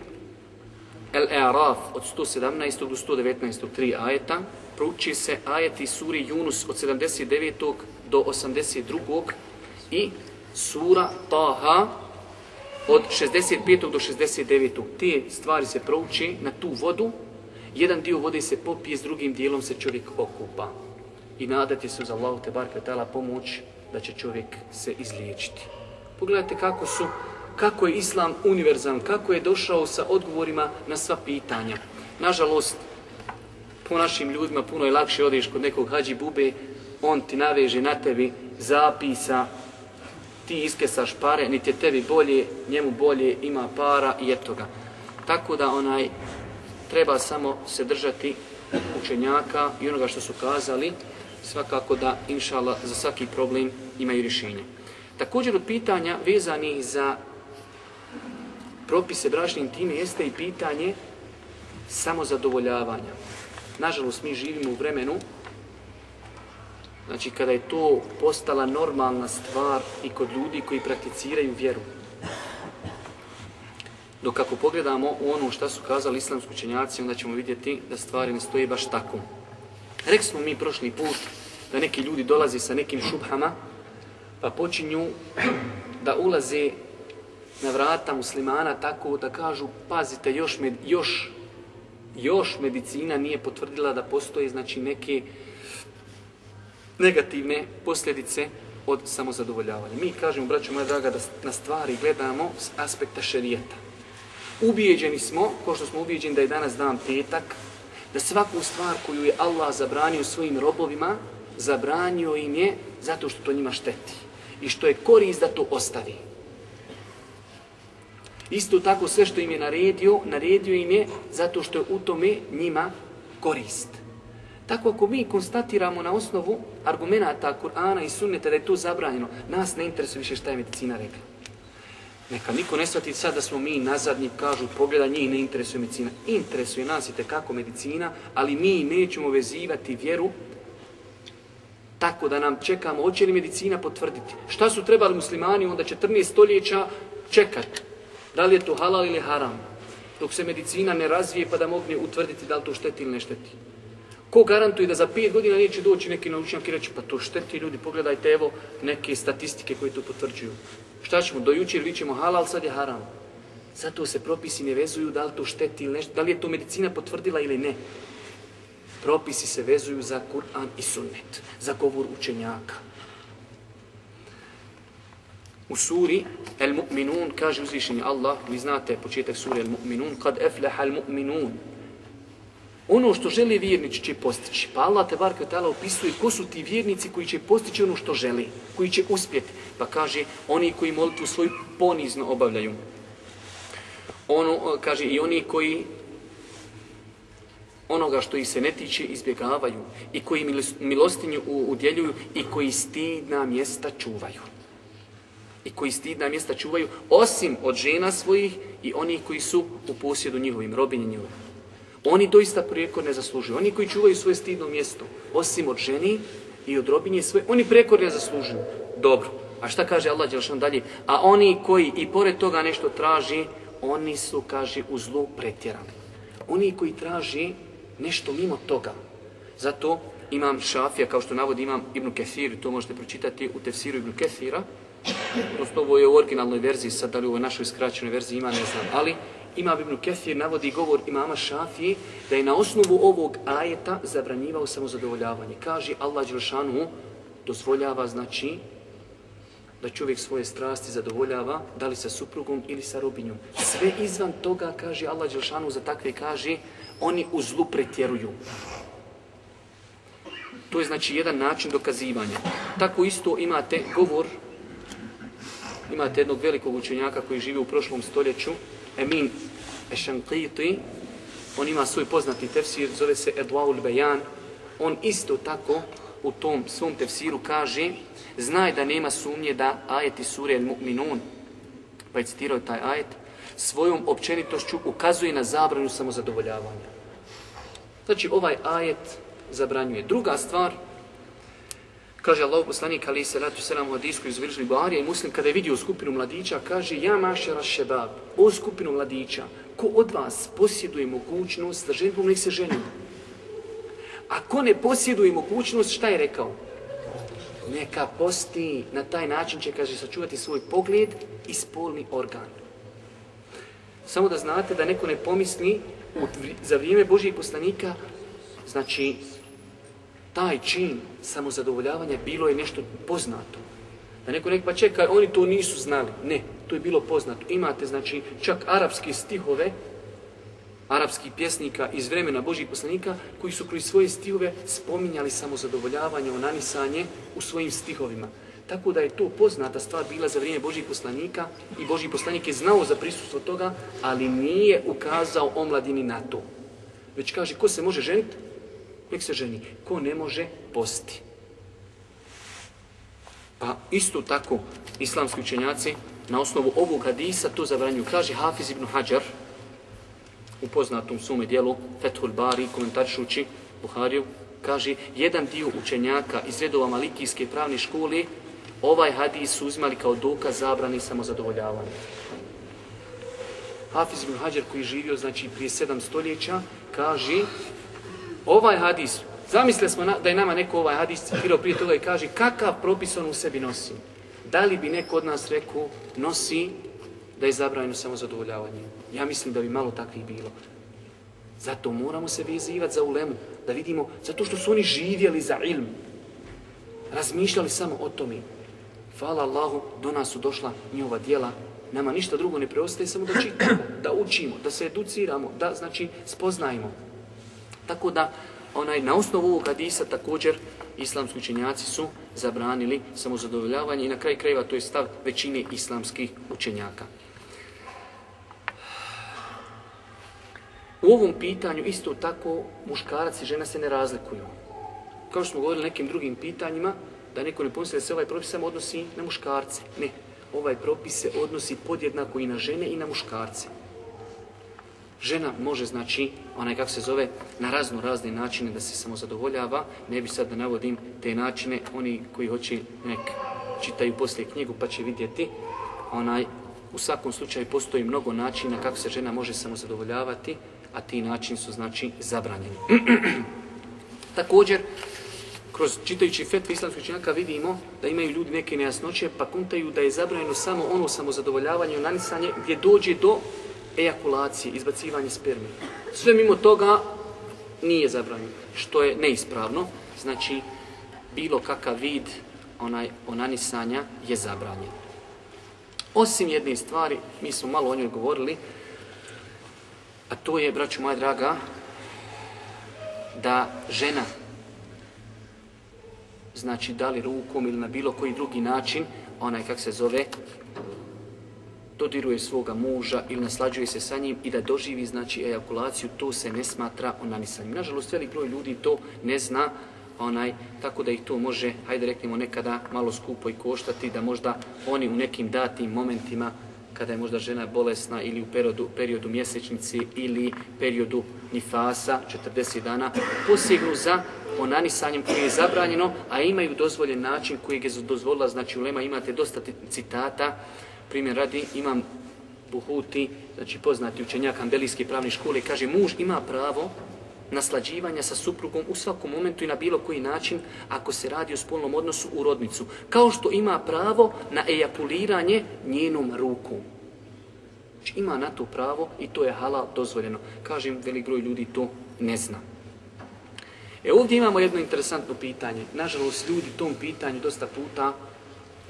B: El-E'raf od 117. do 119. tri ajeta. Prouči se ajeti suri Yunus od 79. do 82. i sura Taha od 65. do 69. Te stvari se prouči na tu vodu. Jedan dio vode se popije, s drugim dijelom se čovjek okupa i nadati se uz Allahu te barke tala pomoć da će čovjek se izliječiti. Pogledajte kako su kako je islam univerzalan, kako je došao sa odgovorima na sva pitanja. Nažalost, po našim ljudima puno je lakše odeš kod nekog hađi bube, on ti naveže na tebi zapisa, ti iskesaš pare, niti je tebi bolje, njemu bolje, ima para i eto ga. Tako da onaj treba samo se držati učenjaka i onoga što su kazali, svakako da, inšala, za svaki problem imaju rješenje. Također od pitanja vezanih za propise bračne intime jeste i pitanje samozadovoljavanja. Nažalost, mi živimo u vremenu znači kada je to postala normalna stvar i kod ljudi koji prakticiraju vjeru. Dok ako pogledamo ono što su kazali islamski učenjaci, onda ćemo vidjeti da stvari ne stoje baš tako. Rekli smo mi prošli put da neki ljudi dolaze sa nekim šubhama, pa počinju da ulaze na vrata muslimana tako da kažu, pazite, još, med, još, još medicina nije potvrdila da postoje znači neke negativne posljedice od samozadovoljavanja. Mi kažemo, braćo moja draga, da na stvari gledamo s aspekta šerijeta. Ubijeđeni smo, kao što smo ubijeđeni da je danas dan petak, da svaku stvar koju je Allah zabranio svojim robovima, zabranio im je zato što to njima šteti. I što je korist da to ostavi. Isto tako sve što im je naredio, naredio im je zato što je u tome njima korist. Tako ako mi konstatiramo na osnovu argumenta Kur'ana i sunneta da je to zabranjeno, nas ne interesuje više šta je medicina rekla. Neka niko ne shvati sad da smo mi nazadnji, kažu pogleda njih ne interesuje medicina. Interesuje nas i tekako medicina, ali mi nećemo vezivati vjeru tako da nam čekamo, hoće li medicina potvrditi. Šta su trebali muslimani onda 14 stoljeća čekati? Da li je to halal ili haram? Dok se medicina ne razvije pa da mogne utvrditi da li to šteti ili ne šteti. Ko garantuje da za pet godina neće doći neki naučnjak i reći pa to šteti ljudi, pogledajte evo neke statistike koje to potvrđuju. Šta ćemo, do jučer vi ćemo halal, sad je haram. Zato se propisi ne vezuju da li to šteti ili nešto, da li je to medicina potvrdila ili ne. Propisi se vezuju za Kur'an i sunnet, za govor učenjaka. U suri El Mu'minun kaže uzvišenje Allah, vi znate početak suri El Mu'minun, kad efleha El Mu'minun. Ono što želi vjernici će postići. Pa Allah te barke ta'ala opisuje ko su ti vjernici koji će postići ono što želi, koji će uspjeti. Pa kaže, oni koji molitvu svoju ponizno obavljaju. Ono, kaže, i oni koji onoga što ih se ne tiče izbjegavaju i koji milostinju udjeljuju i koji stidna mjesta čuvaju. I koji stidna mjesta čuvaju osim od žena svojih i onih koji su u posjedu njihovim, robinje njihovim. Oni doista prijekor ne zaslužuju. Oni koji čuvaju svoje stidno mjesto, osim od ženi i od robinje svoje, oni prijekor ne zaslužuju. Dobro. A šta kaže Allah Đelšan dalje? A oni koji i pored toga nešto traži, oni su, kaže, u zlu pretjerani. Oni koji traži nešto mimo toga. Zato imam Šafija, kao što navodi imam Ibn Kethir, to možete pročitati u tefsiru Ibn Kethira. Prosto ovo je u originalnoj verziji, sad da li u našoj skraćenoj verziji ima, ne znam. Ali Imam Ibn Kethir navodi govor imama Šafije da je na osnovu ovog ajeta zabranjivao samozadovoljavanje. Kaže Allah Đelšanu dozvoljava znači da čovjek svoje strasti zadovoljava, da li sa suprugom ili sa robinjom. Sve izvan toga, kaže Allah Đelšanu, za takve kaže, oni u zlu pretjeruju. To je znači jedan način dokazivanja. Tako isto imate govor, imate jednog velikog učenjaka koji živi u prošlom stoljeću, Emin Ešankiti, on ima svoj poznati tefsir, zove se Edwaul Bejan, on isto tako u tom svom tefsiru kaže znaj da nema sumnje da ajeti sure El Mu'minun, pa je citirao taj ajet, svojom općenitošću ukazuje na zabranu samozadovoljavanja. Znači ovaj ajet zabranjuje. Druga stvar, kaže Allah poslanik ali se ratu selam u hadisku iz Viržni Buharija i muslim kada je vidio skupinu mladića, kaže ja mašara šebab, o skupinu mladića, ko od vas posjeduje mogućnost da ženom nek se ženi. A ko ne posjeduje mogućnost, šta je rekao? Neka posti, na taj način će, kaže, sačuvati svoj pogled i spolni organ. Samo da znate da neko ne pomisli za vrijeme Božijeg poslanika, znači, taj čin samozadovoljavanja bilo je nešto poznato. Da neko nek pa čekaj, oni to nisu znali. Ne, to je bilo poznato. Imate, znači, čak arapske stihove, arapskih pjesnika iz vremena Božih poslanika, koji su kroz svoje stihove spominjali samozadovoljavanje, onanisanje u svojim stihovima. Tako da je to poznata stvar bila za vrijeme Božih poslanika i Božji poslanik je znao za prisustvo toga, ali nije ukazao omladini na to. Već kaže, ko se može ženiti? Nek se ženi. Ko ne može, posti. Pa isto tako islamski učenjaci na osnovu ovog hadisa to zabranju. Kaže Hafiz ibn Hajar u poznatom sume dijelu Fethul Bari komentaršući Buhariju kaže jedan dio učenjaka iz redova Malikijske pravne škole ovaj hadis su uzimali kao dokaz zabrani samozadovoljavanja. Hafiz ibn Hajar koji je živio znači prije sedam stoljeća kaže ovaj hadis Zamisle smo da je nama neko ovaj hadis citirao prije toga i kaže kakav propis on u sebi nosi. Da li bi neko od nas rekao nosi da je zabranjeno samo zadovoljavanje? Ja mislim da bi malo takvih bilo. Zato moramo se vezivati za ulemu, da vidimo, zato što su oni živjeli za ilm. Razmišljali samo o tome. Hvala Allahu, do nas su došla njihova dijela. Nama ništa drugo ne preostaje, samo da čitamo, da učimo, da se educiramo, da znači spoznajemo. Tako da, onaj, na osnovu ovog hadisa također islamski učenjaci su zabranili samozadovoljavanje i na kraj krajeva to je stav većine islamskih učenjaka. U ovom pitanju isto tako muškarac i žena se ne razlikuju. Kao što smo govorili nekim drugim pitanjima, da neko ne pomisli da se ovaj propis samo odnosi na muškarce. Ne, ovaj propis se odnosi podjednako i na žene i na muškarce. Žena može, znači, onaj kako se zove, na razno razne načine da se samo zadovoljava. Ne bi sad da navodim te načine, oni koji hoće nek čitaju poslije knjigu pa će vidjeti. Onaj, u svakom slučaju postoji mnogo načina kako se žena može samo zadovoljavati, a ti načini su, znači, zabranjeni. Također, kroz čitajući fetve islamskih učenjaka vidimo da imaju ljudi neke nejasnoće, pa kuntaju da je zabranjeno samo ono samozadovoljavanje, nanisanje gdje dođe do ejakulacije, izbacivanje sperme. Sve mimo toga nije zabranjeno, što je neispravno. Znači, bilo kakav vid onaj onanisanja je zabranjen. Osim jedne stvari, mi smo malo o njoj govorili, a to je, braću moja draga, da žena, znači da li rukom ili na bilo koji drugi način, onaj kak se zove, dodiruje svoga muža ili naslađuje se sa njim i da doživi znači ejakulaciju, to se ne smatra onanisanjem. Nažalost, velik broj ljudi to ne zna, onaj, tako da ih to može, hajde reknemo, nekada malo skupo i koštati, da možda oni u nekim datim momentima, kada je možda žena bolesna ili u periodu, periodu mjesečnici ili periodu nifasa, 40 dana, posegnu za onanisanjem koje je zabranjeno, a imaju dozvoljen način koji je dozvolila, znači u Lema imate dosta citata, primjer radi, imam Buhuti, znači poznati učenjak Ambelijske pravne škole, kaže muž ima pravo naslađivanja sa suprugom u svakom momentu i na bilo koji način ako se radi o spolnom odnosu u rodnicu. Kao što ima pravo na ejakuliranje njenom rukom. Znači ima na to pravo i to je halal dozvoljeno. Kažem, velik broj ljudi to ne zna. E ovdje imamo jedno interesantno pitanje. Nažalost, ljudi tom pitanju dosta puta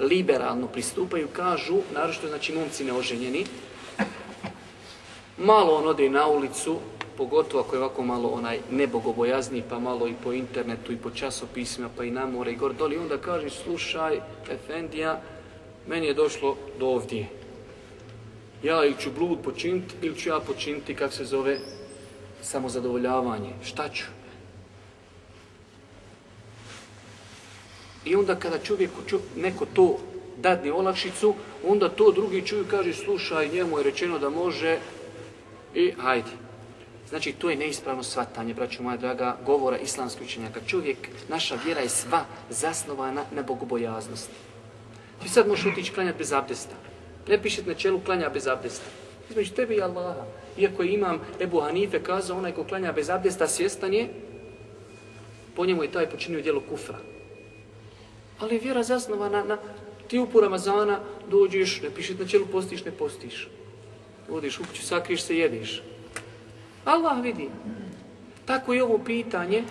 B: liberalno pristupaju, kažu, naročito znači momci neoženjeni, malo on ode na ulicu, pogotovo ako je ovako malo onaj nebogobojazni, pa malo i po internetu i po časopisima, pa i na more i gor doli, onda kaže, slušaj, Efendija, meni je došlo do ovdje. Ja ili ću blud počiniti, ili ću ja počiniti, kak se zove, samozadovoljavanje. Šta ću? I onda kada čovjeku neko to dadne olakšicu, onda to drugi čuju kaže slušaj, njemu je rečeno da može i hajde. Znači, to je neispravno svatanje, braću moja draga, govora islamskih učenjaka. Čovjek, naša vjera je sva zasnovana na bogobojaznosti. Ti sad možeš otići klanjati bez abdesta. Ne pišete na čelu klanja bez abdesta. Između tebe i Allaha. Iako imam Ebu Hanife kazao, onaj ko klanja bez abdesta svjestan je, po njemu je taj počinio djelo kufra. Ali je vjera zasnovana na ti u Ramazana dođeš, ne pišeš na čelu, postiš, ne postiš. Odiš u kuću, sakriš se, jediš. Allah vidi. Tako je ovo pitanje.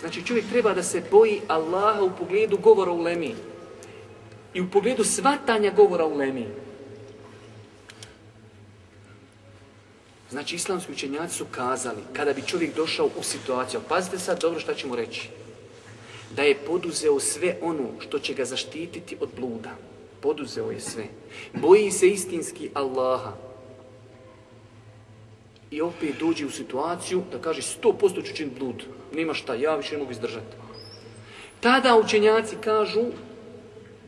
B: Znači čovjek treba da se boji Allaha u pogledu govora u lemi. I u pogledu svatanja govora u lemi. Znači islamski učenjaci su kazali, kada bi čovjek došao u situaciju, pazite sad dobro šta ćemo reći da je poduzeo sve ono što će ga zaštititi od bluda. Poduzeo je sve. Boji se istinski Allaha. I opet dođe u situaciju da kaže 100% ću činiti blud. Nema šta, ja više ne mogu izdržati. Tada učenjaci kažu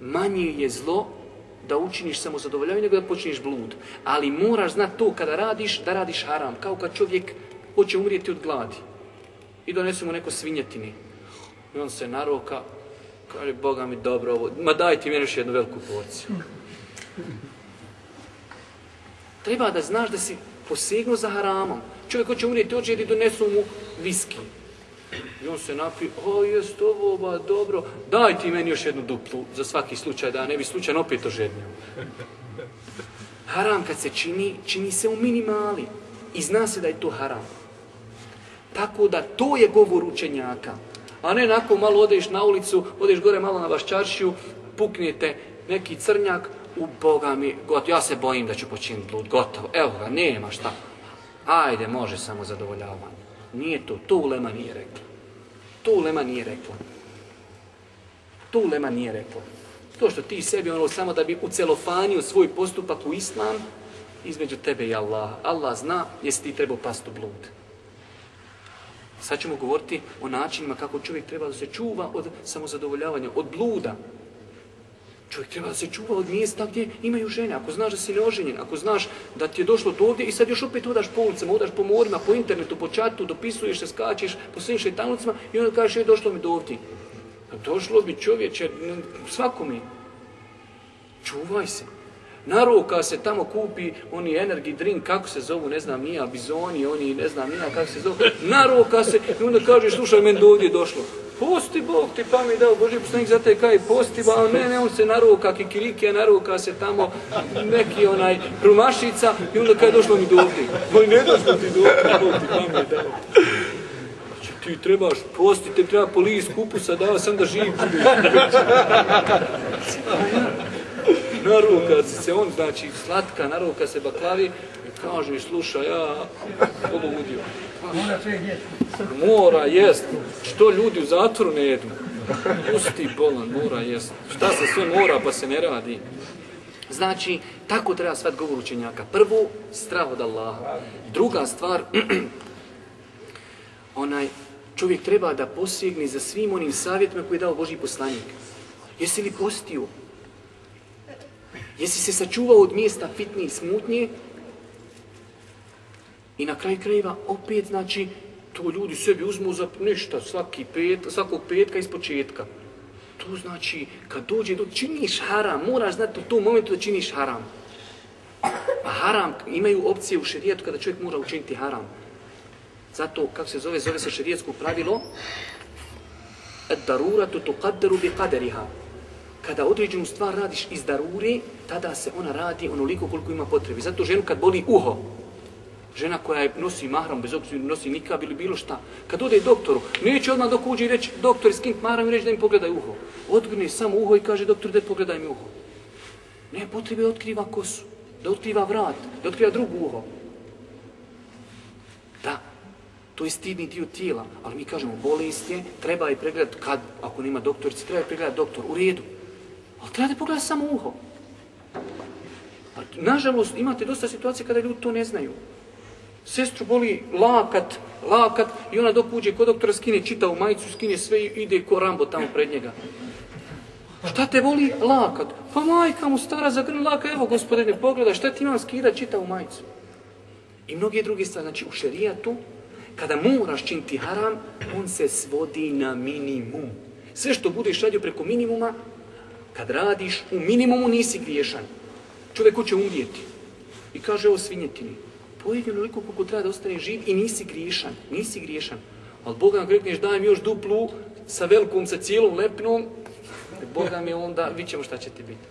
B: manje je zlo da učiniš samo zadovoljavanje nego da počiniš blud. Ali moraš znati to kada radiš, da radiš haram. Kao kad čovjek hoće umrijeti od gladi. I donese mu neko svinjetini i on se naroka, kaže, Boga mi dobro ovo, ma daj ti još jednu veliku porciju. Treba da znaš da si posegnuo za haramom. Čovjek hoće umrijeti ođe i donesu mu viski. I on se napije, o jest ovo, ba, dobro, daj ti meni još jednu duplu za svaki slučaj, da ne bi slučajno opet ožednio. Haram kad se čini, čini se u minimali. I zna se da je to haram. Tako da to je govor učenjaka. A ne nakon malo odeš na ulicu, odeš gore malo na vaščaršiju, puknete neki crnjak, u Boga mi, gotovo, ja se bojim da ću počiniti blud, gotovo, evo ga, nema šta. Ajde, može samo zadovoljavanje. Nije to, to Ulema nije rekla. To Ulema nije rekla. To Ulema nije rekla. To što ti sebi ono samo da bi ucelofanio svoj postupak u islam, između tebe i Allah. Allah zna jesi ti trebao past u blud. Sad ćemo govoriti o načinima kako čovjek treba da se čuva od samozadovoljavanja, od bluda. Čovjek treba da se čuva od mjesta gdje imaju žene. Ako znaš da si neoženjen, ako znaš da ti je došlo do ovdje i sad još opet odaš po ulicama, odaš po morima, po internetu, po čatu, dopisuješ se, skačeš po svim šetanucima i onda kažeš, je došlo mi do ovdje. Došlo bi čovječe, svakome. Čuvaj se. Naruka se tamo kupi oni energy drink, kako se zovu, ne znam nija, bizoni, oni ne znam nija kako se zovu. Naruka se i onda kaže, slušaj, meni do ovdje došlo. Posti Bog ti pa mi dao Boži poslanik za te kaj posti, ba ne, ne, on se naruka kikirike, naruka se tamo neki onaj prumašica i onda kaj došlo mi do ovdje. Pa ne došlo ti do ovdje, Bog ti pa mi dao. Znači, ti trebaš posti, te treba polis kupusa dao sam da živ naruka se on, znači slatka, naruka se baklavi i kaže, slušaj, ja poludio. Mora jest. Što ljudi u zatvoru ne jedu? Pusti bolan, mora jest. Šta se sve mora pa se ne radi? Znači, tako treba svat govor učenjaka. Prvo, strah od Allaha. Druga stvar, onaj čovjek treba da posjegne za svim onim savjetima koje je dao Boži poslanik. Jesi li postio? Jesi se sačuvao od mjesta fitne i smutnje? I na kraju krajeva opet, znači, to ljudi sebi uzmu za ništa svaki pet, svakog petka iz početka. To znači, kad dođe do činiš haram, moraš znati u tom momentu da činiš haram. A haram, imaju opcije u šerijetu kada čovjek mora učiniti haram. Zato, kako se zove, zove se šerijetsko pravilo, daruratu tuqaddaru bi qadariha. Kada određenu stvar radiš iz darure, tada se ona radi onoliko koliko ima potrebe. Zato ženu kad boli uho, žena koja je nosi mahram, bez obzira nosi nikab ili bilo šta, kad ode doktoru, neće odmah dok uđe i reći, doktor, skint mahram i reći da mi pogledaj uho. Odgrne samo uho i kaže, doktor, da pogledaj mi uho. Ne potrebe otkriva kosu, da otkriva vrat, da otkriva drugu uho. Da, to je stidni dio tijela, ali mi kažemo, bolest je, treba je pregledati, kad, ako nema doktorici, treba je pregledati doktor, u redu. Ali treba da pogledati samo uho. A, nažalost, imate dosta situacije kada ljudi to ne znaju. Sestru boli lakat, lakat i ona dok uđe kod doktora skine u majicu, skine sve i ide ko Rambo tamo pred njega. Šta te voli? Lakat. Pa majka mu stara zagrnula laka, evo gospodine, pogledaj, šta ti imam skida čita u majicu. I mnoge druge stvari, znači u šerijatu, kada moraš činiti haram, on se svodi na minimum. Sve što budeš radio preko minimuma, kad radiš u minimumu nisi griješan. Čovjek hoće umrijeti i kaže ovo svinjetini pojedi onoliko koliko treba da ostane živ i nisi griješan, nisi griješan. Ali Boga nam rekneš daj mi još duplu sa velikom, sa cijelom lepnom, Boga mi onda, vidit ćemo šta će ti biti.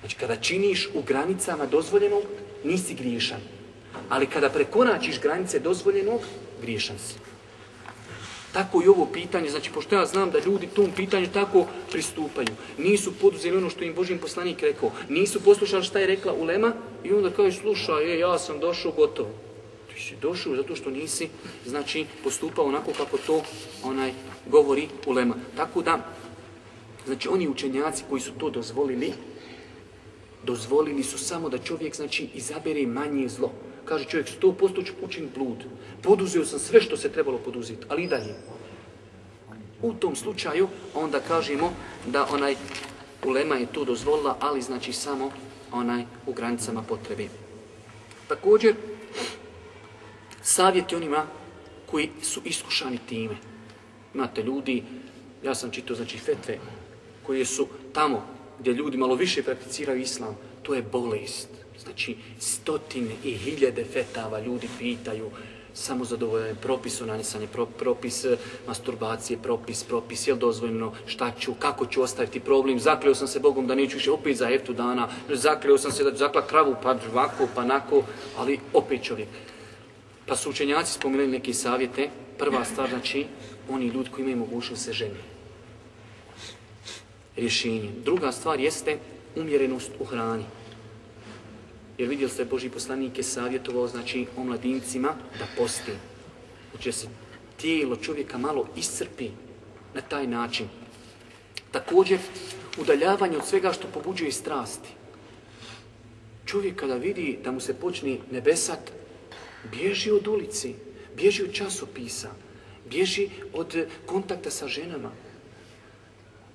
B: Znači kada činiš u granicama dozvoljenog, nisi griješan. Ali kada prekonačiš granice dozvoljenog, griješan si. Tako i ovo pitanje, znači pošto ja znam da ljudi tom pitanju tako pristupaju. Nisu poduzeli ono što im Božim poslanik rekao. Nisu poslušali šta je rekla Ulema i onda kaže slušaj, je, ja sam došao gotovo. Ti si došao zato što nisi, znači, postupao onako kako to onaj govori Ulema. Tako da, znači oni učenjaci koji su to dozvolili, dozvolili su samo da čovjek, znači, izabere manje zlo kaže čovjek, sto posto ću učiniti blud. Poduzeo sam sve što se trebalo poduzeti, ali i dalje. U tom slučaju onda kažemo da onaj ulema je to dozvolila, ali znači samo onaj u granicama potrebe. Također, savjeti onima koji su iskušani time. Imate ljudi, ja sam čitao znači fetve, koje su tamo gdje ljudi malo više prakticiraju islam, to je bolest Znači, stotine i hiljade fetava ljudi pitaju samo zadovoljanje propis unanisanje, pro, propis eh, masturbacije, propis, propis, je li dozvoljeno, šta ću, kako ću ostaviti problem, zakleo sam se Bogom da neću više opet za eftu dana, zakleo sam se da ću zakla kravu, pa ovako, pa nako, ali opet čovjek. Pa su učenjaci spomenuli neke savjete, prva stvar, znači, oni ljudi koji imaju mogućnost se ženi. Rješenje. Druga stvar jeste umjerenost u hrani. Jer vidjeli ste Boži poslanik je savjetovao znači o mladincima da posti. Uče se tijelo čovjeka malo iscrpi na taj način. Također, udaljavanje od svega što pobuđuje strasti. Čovjek kada vidi da mu se počne nebesat, bježi od ulici, bježi od časopisa, bježi od kontakta sa ženama.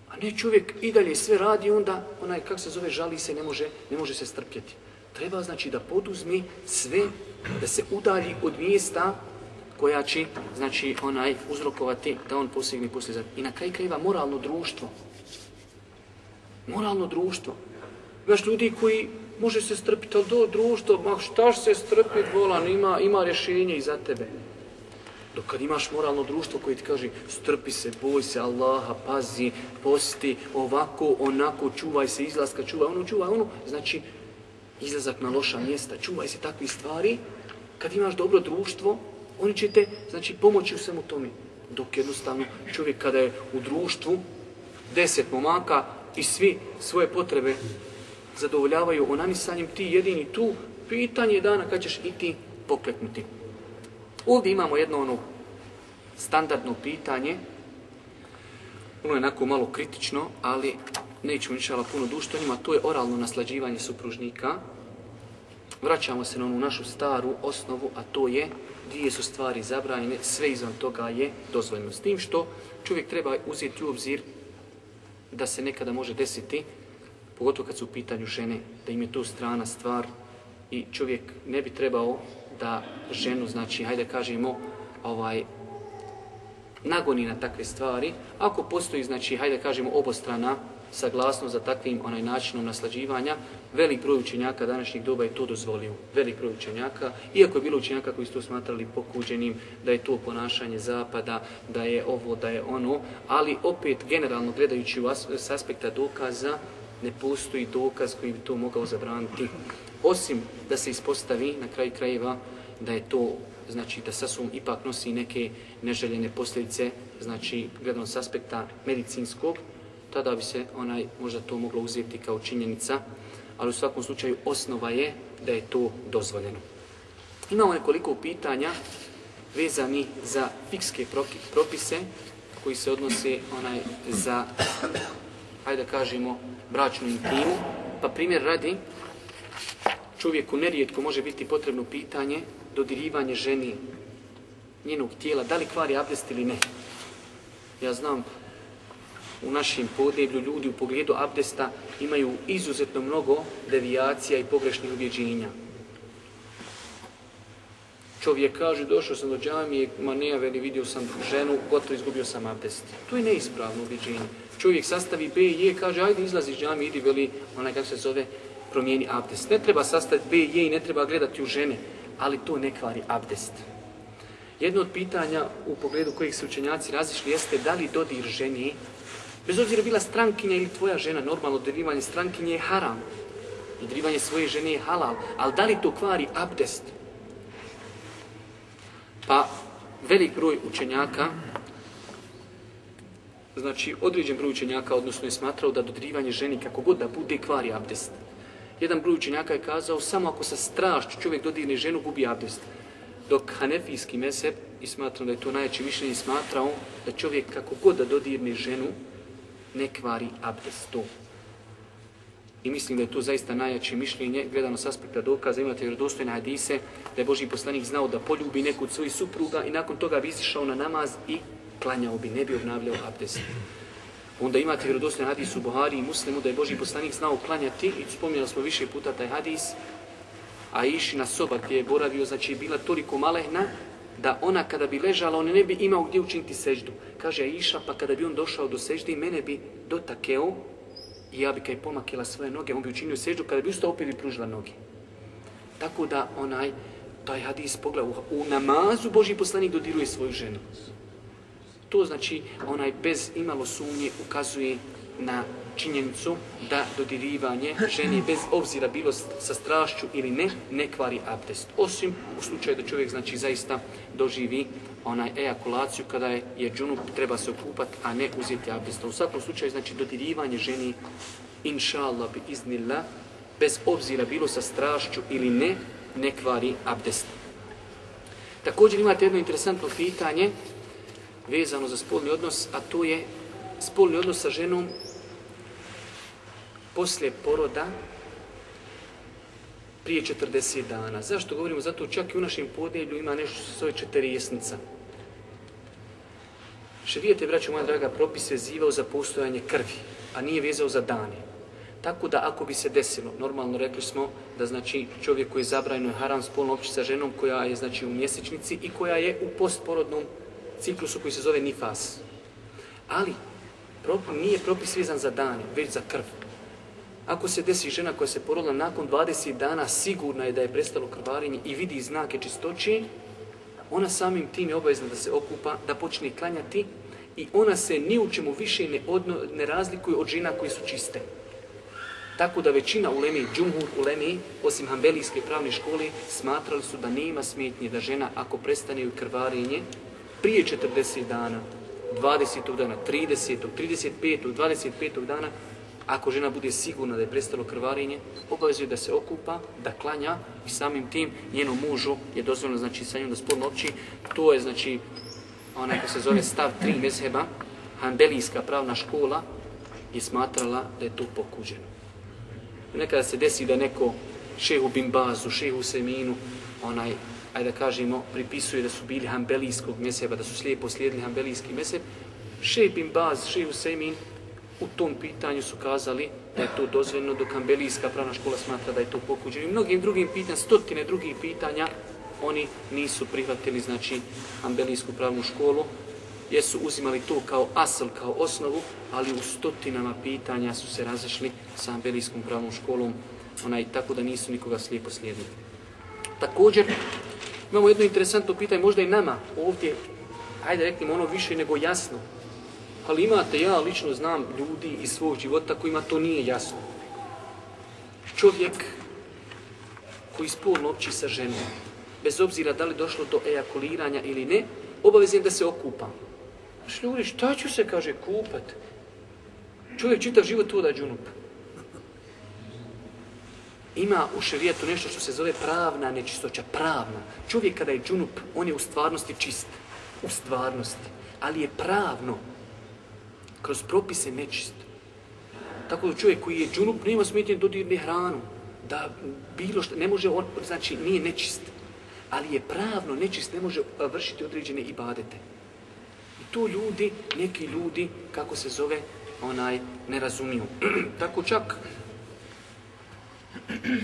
B: A ne čovjek i dalje sve radi, onda onaj, kak se zove, žali se, ne može, ne može se strpjeti treba znači da poduzmi sve da se udalji od mjesta koja će znači onaj uzrokovati da on posegne poslije I na kraj krajeva moralno društvo. Moralno društvo. Imaš ljudi koji može se strpiti, ali do društvo, ma štaš se strpiti, volan, ima, ima rješenje i za tebe. Dok kad imaš moralno društvo koje ti kaže strpi se, boj se Allaha, pazi, posti, ovako, onako, čuvaj se izlaska, čuvaj ono, čuvaj ono, znači izlazak na loša mjesta, čuvaj se takvih stvari, kad imaš dobro društvo, oni će te znači, pomoći u svemu tome. Dok jednostavno čovjek kada je u društvu, deset momaka i svi svoje potrebe zadovoljavaju onanisanjem, ti jedini tu, pitanje je dana kad ćeš i ti pokleknuti. Ovdje imamo jedno ono standardno pitanje, ono je onako malo kritično, ali nećemo inšala puno dušti o njima, to je oralno naslađivanje supružnika. Vraćamo se na onu našu staru osnovu, a to je dvije su stvari zabranjene, sve izvan toga je dozvoljeno. S tim što čovjek treba uzeti u obzir da se nekada može desiti, pogotovo kad su u pitanju žene, da im je to strana stvar i čovjek ne bi trebao da ženu, znači, hajde kažemo, ovaj, nagoni na takve stvari, ako postoji, znači, hajde kažemo, obostrana saglasnost za takvim onaj načinom naslađivanja, velik broj učenjaka današnjih doba je to dozvolio. Velik broj učenjaka, iako je bilo učenjaka koji su to smatrali pokuđenim, da je to ponašanje zapada, da je ovo, da je ono, ali opet generalno gledajući s aspekta dokaza, ne postoji dokaz koji bi to mogao zabraniti. Osim da se ispostavi na kraju krajeva da je to, znači da sa ipak nosi neke neželjene posljedice, znači gledano s aspekta medicinskog, tada bi se onaj možda to moglo uzeti kao činjenica, ali u svakom slučaju osnova je da je to dozvoljeno. Imamo nekoliko pitanja vezani za fikske propise koji se odnose onaj za, hajde da kažemo, bračnu intimu. Pa primjer radi, čovjeku nerijetko može biti potrebno pitanje dodirivanje ženi njenog tijela, da li kvari abdest ili ne. Ja znam u našem podneblju ljudi u pogledu abdesta imaju izuzetno mnogo devijacija i pogrešnih ubjeđenja. Čovjek kaže, došao sam do džamije, ma ne, veli, vidio sam ženu, gotovo izgubio sam abdest. To je neispravno ubjeđenje. Čovjek sastavi B i E, kaže, ajde izlazi iz džamije, idi, veli, onaj kako se zove, promijeni abdest. Ne treba sastaviti B i E i ne treba gledati u žene, ali to ne kvari abdest. Jedno od pitanja u pogledu kojih se učenjaci razišli jeste da li dodir ženi Bez obzira bila strankinja ili tvoja žena, normalno dodirivanje strankinje je haram. Dodirivanje svoje žene je halal. Ali da li to kvari abdest? Pa, velik broj učenjaka, znači određen broj učenjaka, odnosno je smatrao da dodirivanje ženi kako god da bude kvari abdest. Jedan broj učenjaka je kazao samo ako sa strašću čovjek dodirne ženu gubi abdest. Dok hanefijski mesep, i smatram da je to najjače mišljenje, smatrao da čovjek kako god da dodirne ženu, ne kvari abdest to. I mislim da je to zaista najjače mišljenje, gledano s aspekta dokaza, imate vjerodostojne hadise, da je Boži poslanik znao da poljubi neku od svojih supruga i nakon toga bi izišao na namaz i klanjao bi, ne bi obnavljao abdest. Onda imate vjerodostojne hadis u Buhari i Muslimu da je Boži poslanik znao klanjati i spominjali smo više puta taj hadis, a išina soba gdje je boravio, znači je bila toliko malehna da ona kada bi ležala, on ne bi imao gdje učiniti seždu. Kaže Iša, pa kada bi on došao do sežde, mene bi dotakeo i ja bi kaj pomakila svoje noge, on bi učinio seždu, kada bi ustao opet bi pružila noge. Tako da onaj, taj hadis pogleda, u namazu Boži poslanik dodiruje svoju ženu. To znači, onaj bez imalo sumnje ukazuje na činjenicu da dodirivanje ženi bez obzira bilo sa strašću ili ne, ne kvari abdest. Osim u slučaju da čovjek znači zaista doživi onaj ejakulaciju kada je, je džunup, treba se okupati, a ne uzeti abdest. U svakom slučaju znači dodirivanje ženi inša Allah bi iznila bez obzira bilo sa strašću ili ne, ne kvari abdest. Također imate jedno interesantno pitanje vezano za spolni odnos, a to je spolni odnos sa ženom poslije poroda prije 40 dana. Zašto govorimo? Zato čak i u našem podelju ima nešto što se zove četirijesnica. Šerijet je, moja draga, propis vezivao za postojanje krvi, a nije vezao za dane. Tako da ako bi se desilo, normalno rekli smo da znači čovjek koji je zabrajno haram spolno opći sa ženom koja je znači u mjesečnici i koja je u postporodnom ciklusu koji se zove nifas. Ali nije propis vezan za dane, već za krv. Ako se desi žena koja se porodila nakon 20 dana, sigurna je da je prestalo krvarenje i vidi znake čistoće, ona samim tim je obavezna da se okupa, da počne klanjati i ona se ni u čemu više ne, odno, ne razlikuje od žena koje su čiste. Tako da većina ulemi, džumhur ulemi, osim hambelijske pravne škole, smatrali su da nema smetnje da žena ako prestane u krvarenje prije 40 dana, 20. dana, 30. 35. 25. dana, Ako žena bude sigurna da je prestalo krvarenje, obavezuje da se okupa, da klanja i samim tim njenom mužu je dozvoljeno znači sa njom da spolno opći. To je znači onaj ko se zove stav 3 mezheba, Hanbelijska pravna škola je smatrala da je to pokuđeno. Nekada se desi da neko šehu Bimbazu, šehu Seminu, onaj, ajde da kažemo, pripisuje da su bili Hanbelijskog mezheba, da su slijepo slijedili Hanbelijski mezheb. Šeh Bimbaz, šehu Semin, u tom pitanju su kazali da je to dozvoljeno, dok Hanbelijska pravna škola smatra da je to pokuđeno. I mnogim drugim pitanjima, stotine drugih pitanja, oni nisu prihvatili, znači, Hanbelijsku pravnu školu, jesu uzimali to kao asl, kao osnovu, ali u stotinama pitanja su se razašli sa Hanbelijskom pravnom školom, onaj, tako da nisu nikoga slijepo slijedili. Također, imamo jedno interesantno pitanje, možda i nama ovdje, ajde reknimo ono više nego jasno, ali imate, ja lično znam ljudi iz svog života kojima to nije jasno. Čovjek koji spolno opći sa ženom, bez obzira da li došlo do ejakuliranja ili ne, obavezan da se okupa. Znaš, ljudi, šta ću se, kaže, kupat? Čovjek čitav život tu da džunup. Ima u šerijetu nešto što se zove pravna nečistoća, pravna. Čovjek kada je džunup, on je u stvarnosti čist. U stvarnosti. Ali je pravno, kroz propise nečist. Tako da čovjek koji je džunup nema smetnje dodirne hranu. Da bilo što, ne može on, znači nije nečist. Ali je pravno nečist, ne može vršiti određene ibadete. I to ljudi, neki ljudi, kako se zove, onaj, ne razumiju. Tako čak,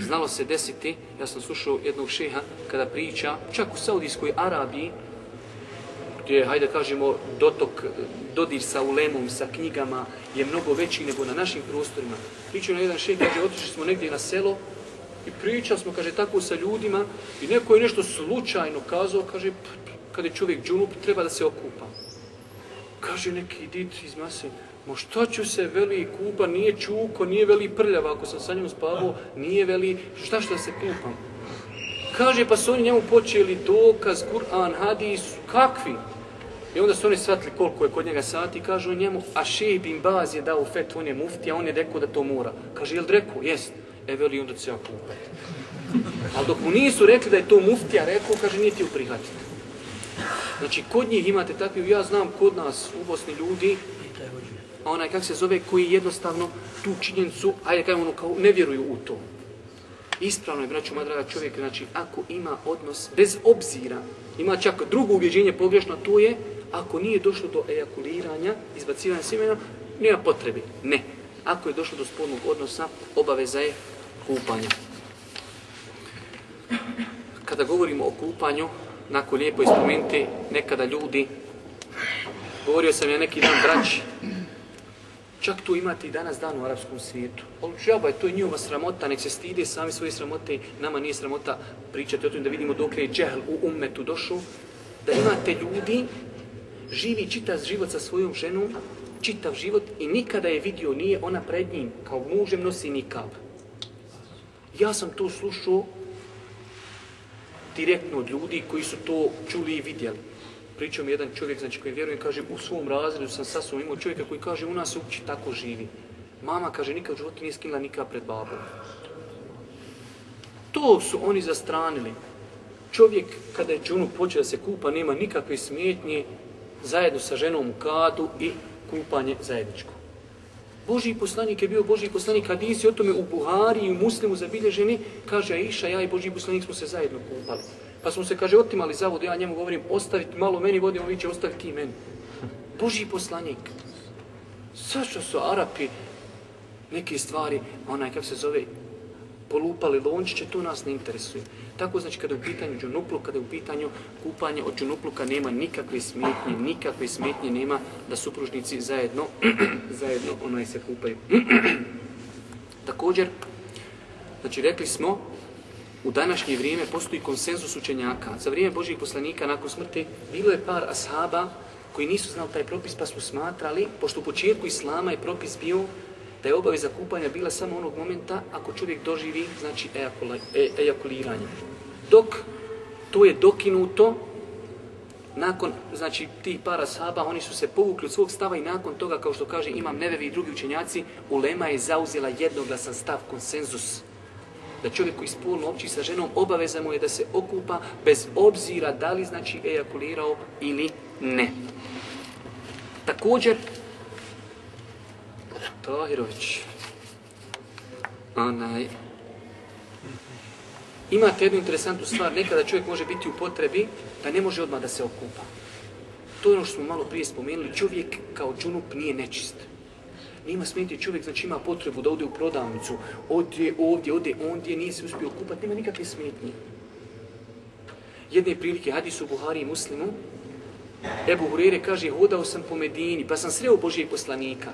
B: znalo se desiti, ja sam slušao jednog šeha kada priča, čak u Saudijskoj Arabiji, gdje, hajde kažemo, dotok, dodir sa ulemom, sa knjigama je mnogo veći nego na našim prostorima. Pričao na jedan šeh, kaže, otišli smo negdje na selo i pričali smo, kaže, tako sa ljudima i neko je nešto slučajno kazao, kaže, kada je čovjek džunup, treba da se okupa. Kaže neki dit iz mase, mo šta ću se veli kupa, nije čuko, nije veli prljava, ako sam sa njom spavao, nije veli, šta što da se kupam? Kaže, pa su oni njemu počeli dokaz, Kur'an, hadis, kakvi? I onda su oni shvatili koliko je kod njega sati i kažu njemu, a šej bin Baz je dao fet, on je mufti, a on je rekao da to mora. Kaže, jel rekao? Jest. E, veli, onda će ja kupati. Ali dok mu nisu rekli da je to muftija rekao, kaže, nije ti prihvatiti. Znači, kod njih imate takvi, ja znam kod nas u Bosni ljudi, a onaj, kak se zove, koji jednostavno tu činjenicu, ajde kaj ono, kao ne vjeruju u to. Ispravno je, braću, moja draga čovjek, znači, ako ima odnos, bez obzira, ima čak drugo uvjeđenje pogrešno, to je, ako nije došlo do ejakuliranja, izbacivanja sjemena, nema potrebe. Ne. Ako je došlo do spolnog odnosa, obaveza je kupanja. Kada govorimo o kupanju, nakon lijepo ispomenuti nekada ljudi, govorio sam ja neki dan braći, čak tu imate i danas dan u arapskom svijetu. Ali džaba je to njihova sramota, nek se stide sami svoje sramote, nama nije sramota pričati o tom da vidimo dok je džehl u ummetu došao, da imate ljudi, živi čitav život sa svojom ženom, čitav život i nikada je vidio, nije ona pred njim, kao mužem nosi nikab. Ja sam to slušao direktno od ljudi koji su to čuli i vidjeli. Pričao mi jedan čovjek, znači koji vjerujem, kaže u svom razredu sam sasvom imao čovjeka koji kaže u nas uopće tako živi. Mama kaže nikad u životu nije skinula nikad pred babom. To su oni zastranili. Čovjek kada je džunu počeo da se kupa nema nikakve smetnje zajedno sa ženom u kadu i kupanje zajedničko. Božji poslanik je bio Božji poslanik, hadisi o tome u Buhari i u Muslimu zabilježeni, kaže Aisha, ja i Božji poslanik smo se zajedno kupali. Pa smo se, kaže, otimali zavod, ja njemu govorim, ostaviti malo meni vodi, on viće, ostaviti ti meni. Božji poslanik. Zašto su Arapi neke stvari, onaj, kako se zove, polupali lončiće, to nas ne interesuje. Tako znači kada je u pitanju džunupluk, kada je u pitanju kupanje od džunupluka nema nikakve smetnje, nikakve smetnje nema da supružnici zajedno, zajedno onaj se kupaju. Također, znači rekli smo, u današnje vrijeme postoji konsenzus učenjaka. Za vrijeme Božih poslanika nakon smrti bilo je par ashaba koji nisu znali taj propis pa smo smatrali, pošto u početku Islama je propis bio da je obaveza kupanja bila samo onog momenta ako čovjek doživi znači e, ejakuliranje. Dok to je dokinuto nakon znači tih para sahaba, oni su se povukli od svog stava i nakon toga, kao što kaže Imam Nevevi i drugi učenjaci, Ulema je zauzela jednoglasan stav, konsenzus. Da čovjek koji spolno opći sa ženom, obaveza mu je da se okupa bez obzira da li znači ejakulirao ili ne. Također, Tahirović, onaj, imate jednu interesantnu stvar, nekada čovjek može biti u potrebi da ne može odmah da se okupa. To je ono što smo malo prije spomenuli, čovjek kao džunup nije nečist. Nima smeti čovjek, znači ima potrebu da ode u prodavnicu, ode ovdje, ode ondje, nije se uspio okupati, nema nikakve smetnje. Jedne prilike, hadis u Buhari i Muslimu, Ebu Hurere kaže, hodao sam po Medini, pa sam sreo Božijeg poslanika.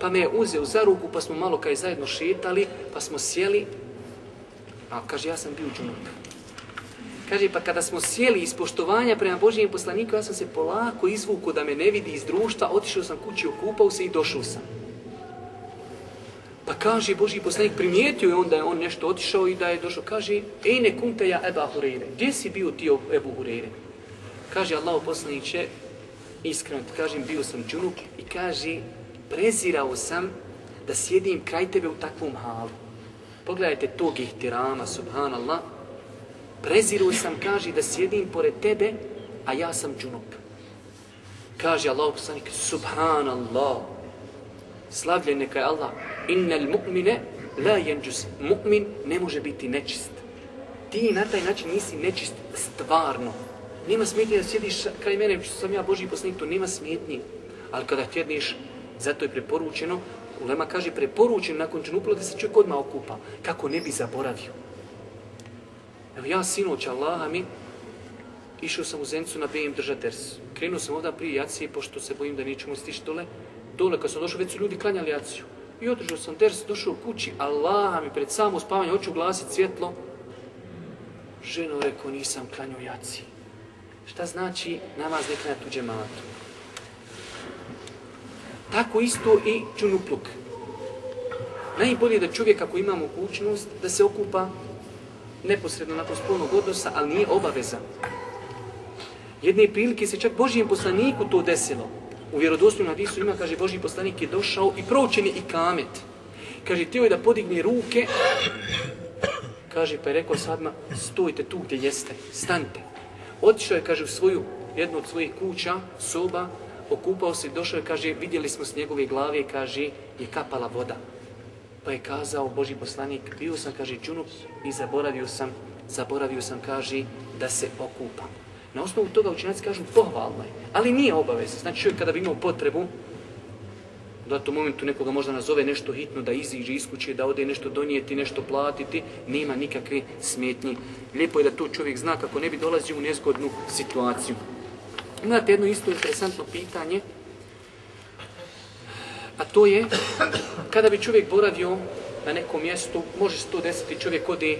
B: Pa me je uzeo za ruku, pa smo malo kaj zajedno šetali, pa smo sjeli. A kaže, ja sam bio džunup. Kaže, pa kada smo sjeli iz poštovanja prema Božijem poslaniku, ja sam se polako izvukao da me ne vidi iz društva, otišao sam kući, okupao se i došao sam. Pa kaže, Božji poslanik primijetio je on da je on nešto otišao i da je došao. Kaže, ej ne kunte ja Eba Hureyre. Gdje si bio ti Ebu Hureyre? Kaže, Allah poslaniće, iskreno ti kažem, bio sam džunuk i kaže, prezirao sam da sjedim kraj tebe u takvom halu. Pogledajte tog ihtirama, subhanallah. Prezirao sam, kaže, da sjedim pored tebe, a ja sam džunuk. Kaže Allah poslanik, subhanallah. Slavljen neka je Allah. Innal mu'mine la jenđus. Mu'min ne može biti nečist. Ti na taj način nisi nečist stvarno. Nema smetnje da sjediš kraj mene, što sam ja Boži poslanik, to nema smetnje. Ali kada tjedniš, zato je preporučeno, Ulema kaže preporučeno nakon džnupla da se čovjek odmah okupa, kako ne bi zaboravio. Evo ja sinoć Allaha mi, išao sam u Zencu na BM držati ders. Krenuo sam ovdje prije jacije, pošto se bojim da nećemo stići dole. Dole kad sam došao, već su ljudi klanjali jaciju. I održao sam ders, došao u kući, Allaha mi pred samo spavanje, hoću glasiti svjetlo. Ženo rekao, nisam klanjao jaciji. Šta znači namaz ne klanja tuđe matu? Tako isto i čunupluk. Najbolje je da čovjek ako ima mogućnost da se okupa neposredno nakon spolnog odnosa, ali nije obaveza. Jedne prilike se čak Božijem poslaniku to desilo. U vjerodostojnom hadisu ima, kaže, Božji poslanik je došao i proučen je i kamet. Kaže, tio je da podigne ruke, kaže, pa je rekao sadma, stojite tu gdje jeste, stanite. Otišao je, kaže, u svoju, jednu od svojih kuća, soba, okupao se i došao je, kaže, vidjeli smo s njegove glave, kaže, je kapala voda. Pa je kazao Boži poslanik, bio sam, kaže, džunup i zaboravio sam, zaboravio sam, kaže, da se okupam. Na osnovu toga učenjaci kažu pohvalno je, ali nije obaveza. Znači čovjek kada bi imao potrebu, da to momentu nekoga možda nazove nešto hitno, da iziđe iz kuće, da ode nešto donijeti, nešto platiti, nema nikakve smetnje. Lijepo je da to čovjek zna kako ne bi dolazio u nezgodnu situaciju. Imate jedno isto interesantno pitanje, a to je, kada bi čovjek boravio na nekom mjestu, može se to desiti, čovjek ode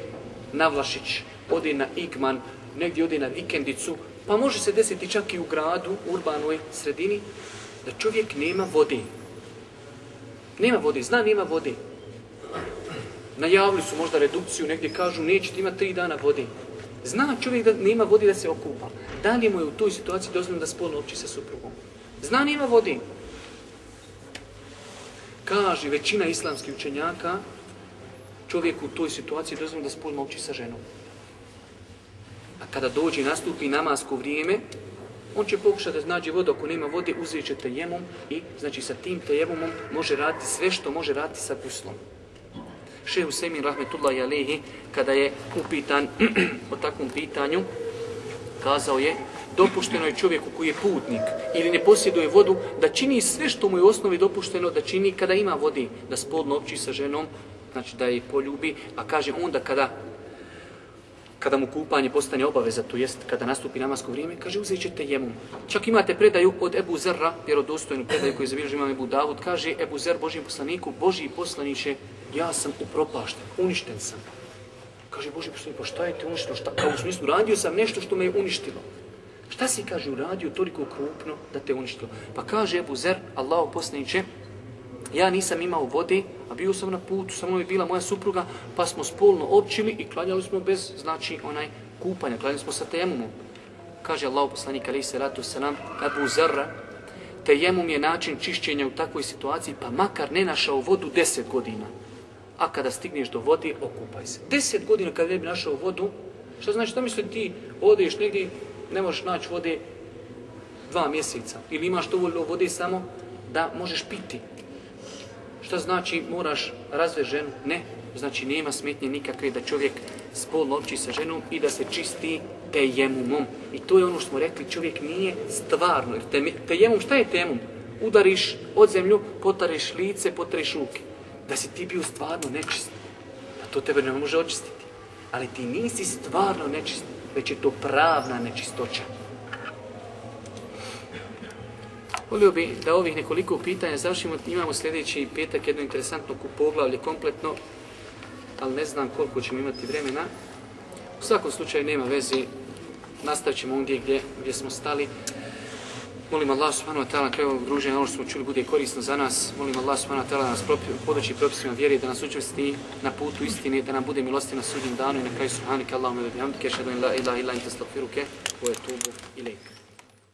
B: na Vlašić, ode na Igman, negdje ode na vikendicu, pa može se desiti čak i u gradu, u urbanoj sredini, da čovjek nema vode. Nema vode, zna nema vode. Najavili su možda redukciju, negdje kažu nećete imati tri dana vode. Zna čovjek da nema vode da se okupa. Da li mu je u toj situaciji dozvoljeno da spolno opći sa suprugom? Zna nema vode. Kaže većina islamskih učenjaka, čovjek u toj situaciji dozvoljeno da spolno opći sa ženom. A kada dođe nastupi namasko vrijeme, on će pokušati da nađe vodu, ako nema vode, uzet će tejemom i znači sa tim tejemomom može raditi sve što može raditi sa guslom. Šehu Semin Rahmetullahi Alehi, kada je upitan o takvom pitanju, kazao je, dopušteno je čovjeku koji je putnik ili ne posjeduje vodu, da čini sve što mu je u osnovi dopušteno da čini kada ima vodi, da spolno opći sa ženom, znači da je poljubi, a kaže onda kada kada mu kupanje postane obaveza, to jest kada nastupi namasko vrijeme, kaže uzet ćete jemu. Čak imate predaju od Ebu Zerra, vjerodostojnu predaju koju zabilježi imam Ebu Davud, kaže Ebu Zer Božijem poslaniku, Božji poslaniće, ja sam upropašten, uništen sam. Kaže Božji poslanik, pa šta je te uništilo? Šta? Kao u smislu, radio sam nešto što me je uništilo. Šta si, kaže, uradio toliko krupno da te uništilo? Pa kaže Ebu Zer, Allah poslaniće, ja nisam imao vode, a bio sam na putu, sa mnom je bila moja supruga, pa smo spolno općili i klanjali smo bez, znači, onaj kupanja, klanjali smo sa temumom. kaže Allah poslanik alaihi salatu wasalam, Abu Zarra, tejemum je način čišćenja u takvoj situaciji, pa makar ne našao vodu 10 godina. A kada stigneš do vode, okupaj se. 10 godina kada ne bi našao vodu, što znači, što misli ti odeš negdje, ne možeš naći vode dva mjeseca. Ili imaš dovoljno vode samo da možeš piti. Što znači moraš razvesti ženu? Ne. Znači nema smetnje nikakve da čovjek spolno opći sa ženom i da se čisti tejemumom. I to je ono što smo rekli, čovjek nije stvarno. Jer te, tejemum, šta je tejemum? Udariš od zemlju, potariš lice, potariš ruke. Da si ti bio stvarno nečist. Da to tebe ne može očistiti. Ali ti nisi stvarno nečist, već je to pravna nečistoća. Volio bi da ovih nekoliko pitanja završimo. Imamo sljedeći petak jedno interesantno poglavlje kompletno, ali ne znam koliko ćemo imati vremena. U svakom slučaju nema veze, nastavit ćemo ondje gdje, gdje smo stali. Molim Allah subhanahu wa ta'ala na kraju ovog druženja, ono što smo čuli bude korisno za nas. Molim Allah subhanahu wa ta'ala da nas podoći propisima vjeri, da nas učvrsti na putu istine, da nam bude milosti na sudnjem danu i na kraju subhanike Allahumma wa bihamdike, an la ilaha illa anta astaghfiruke wa atubu ilaik.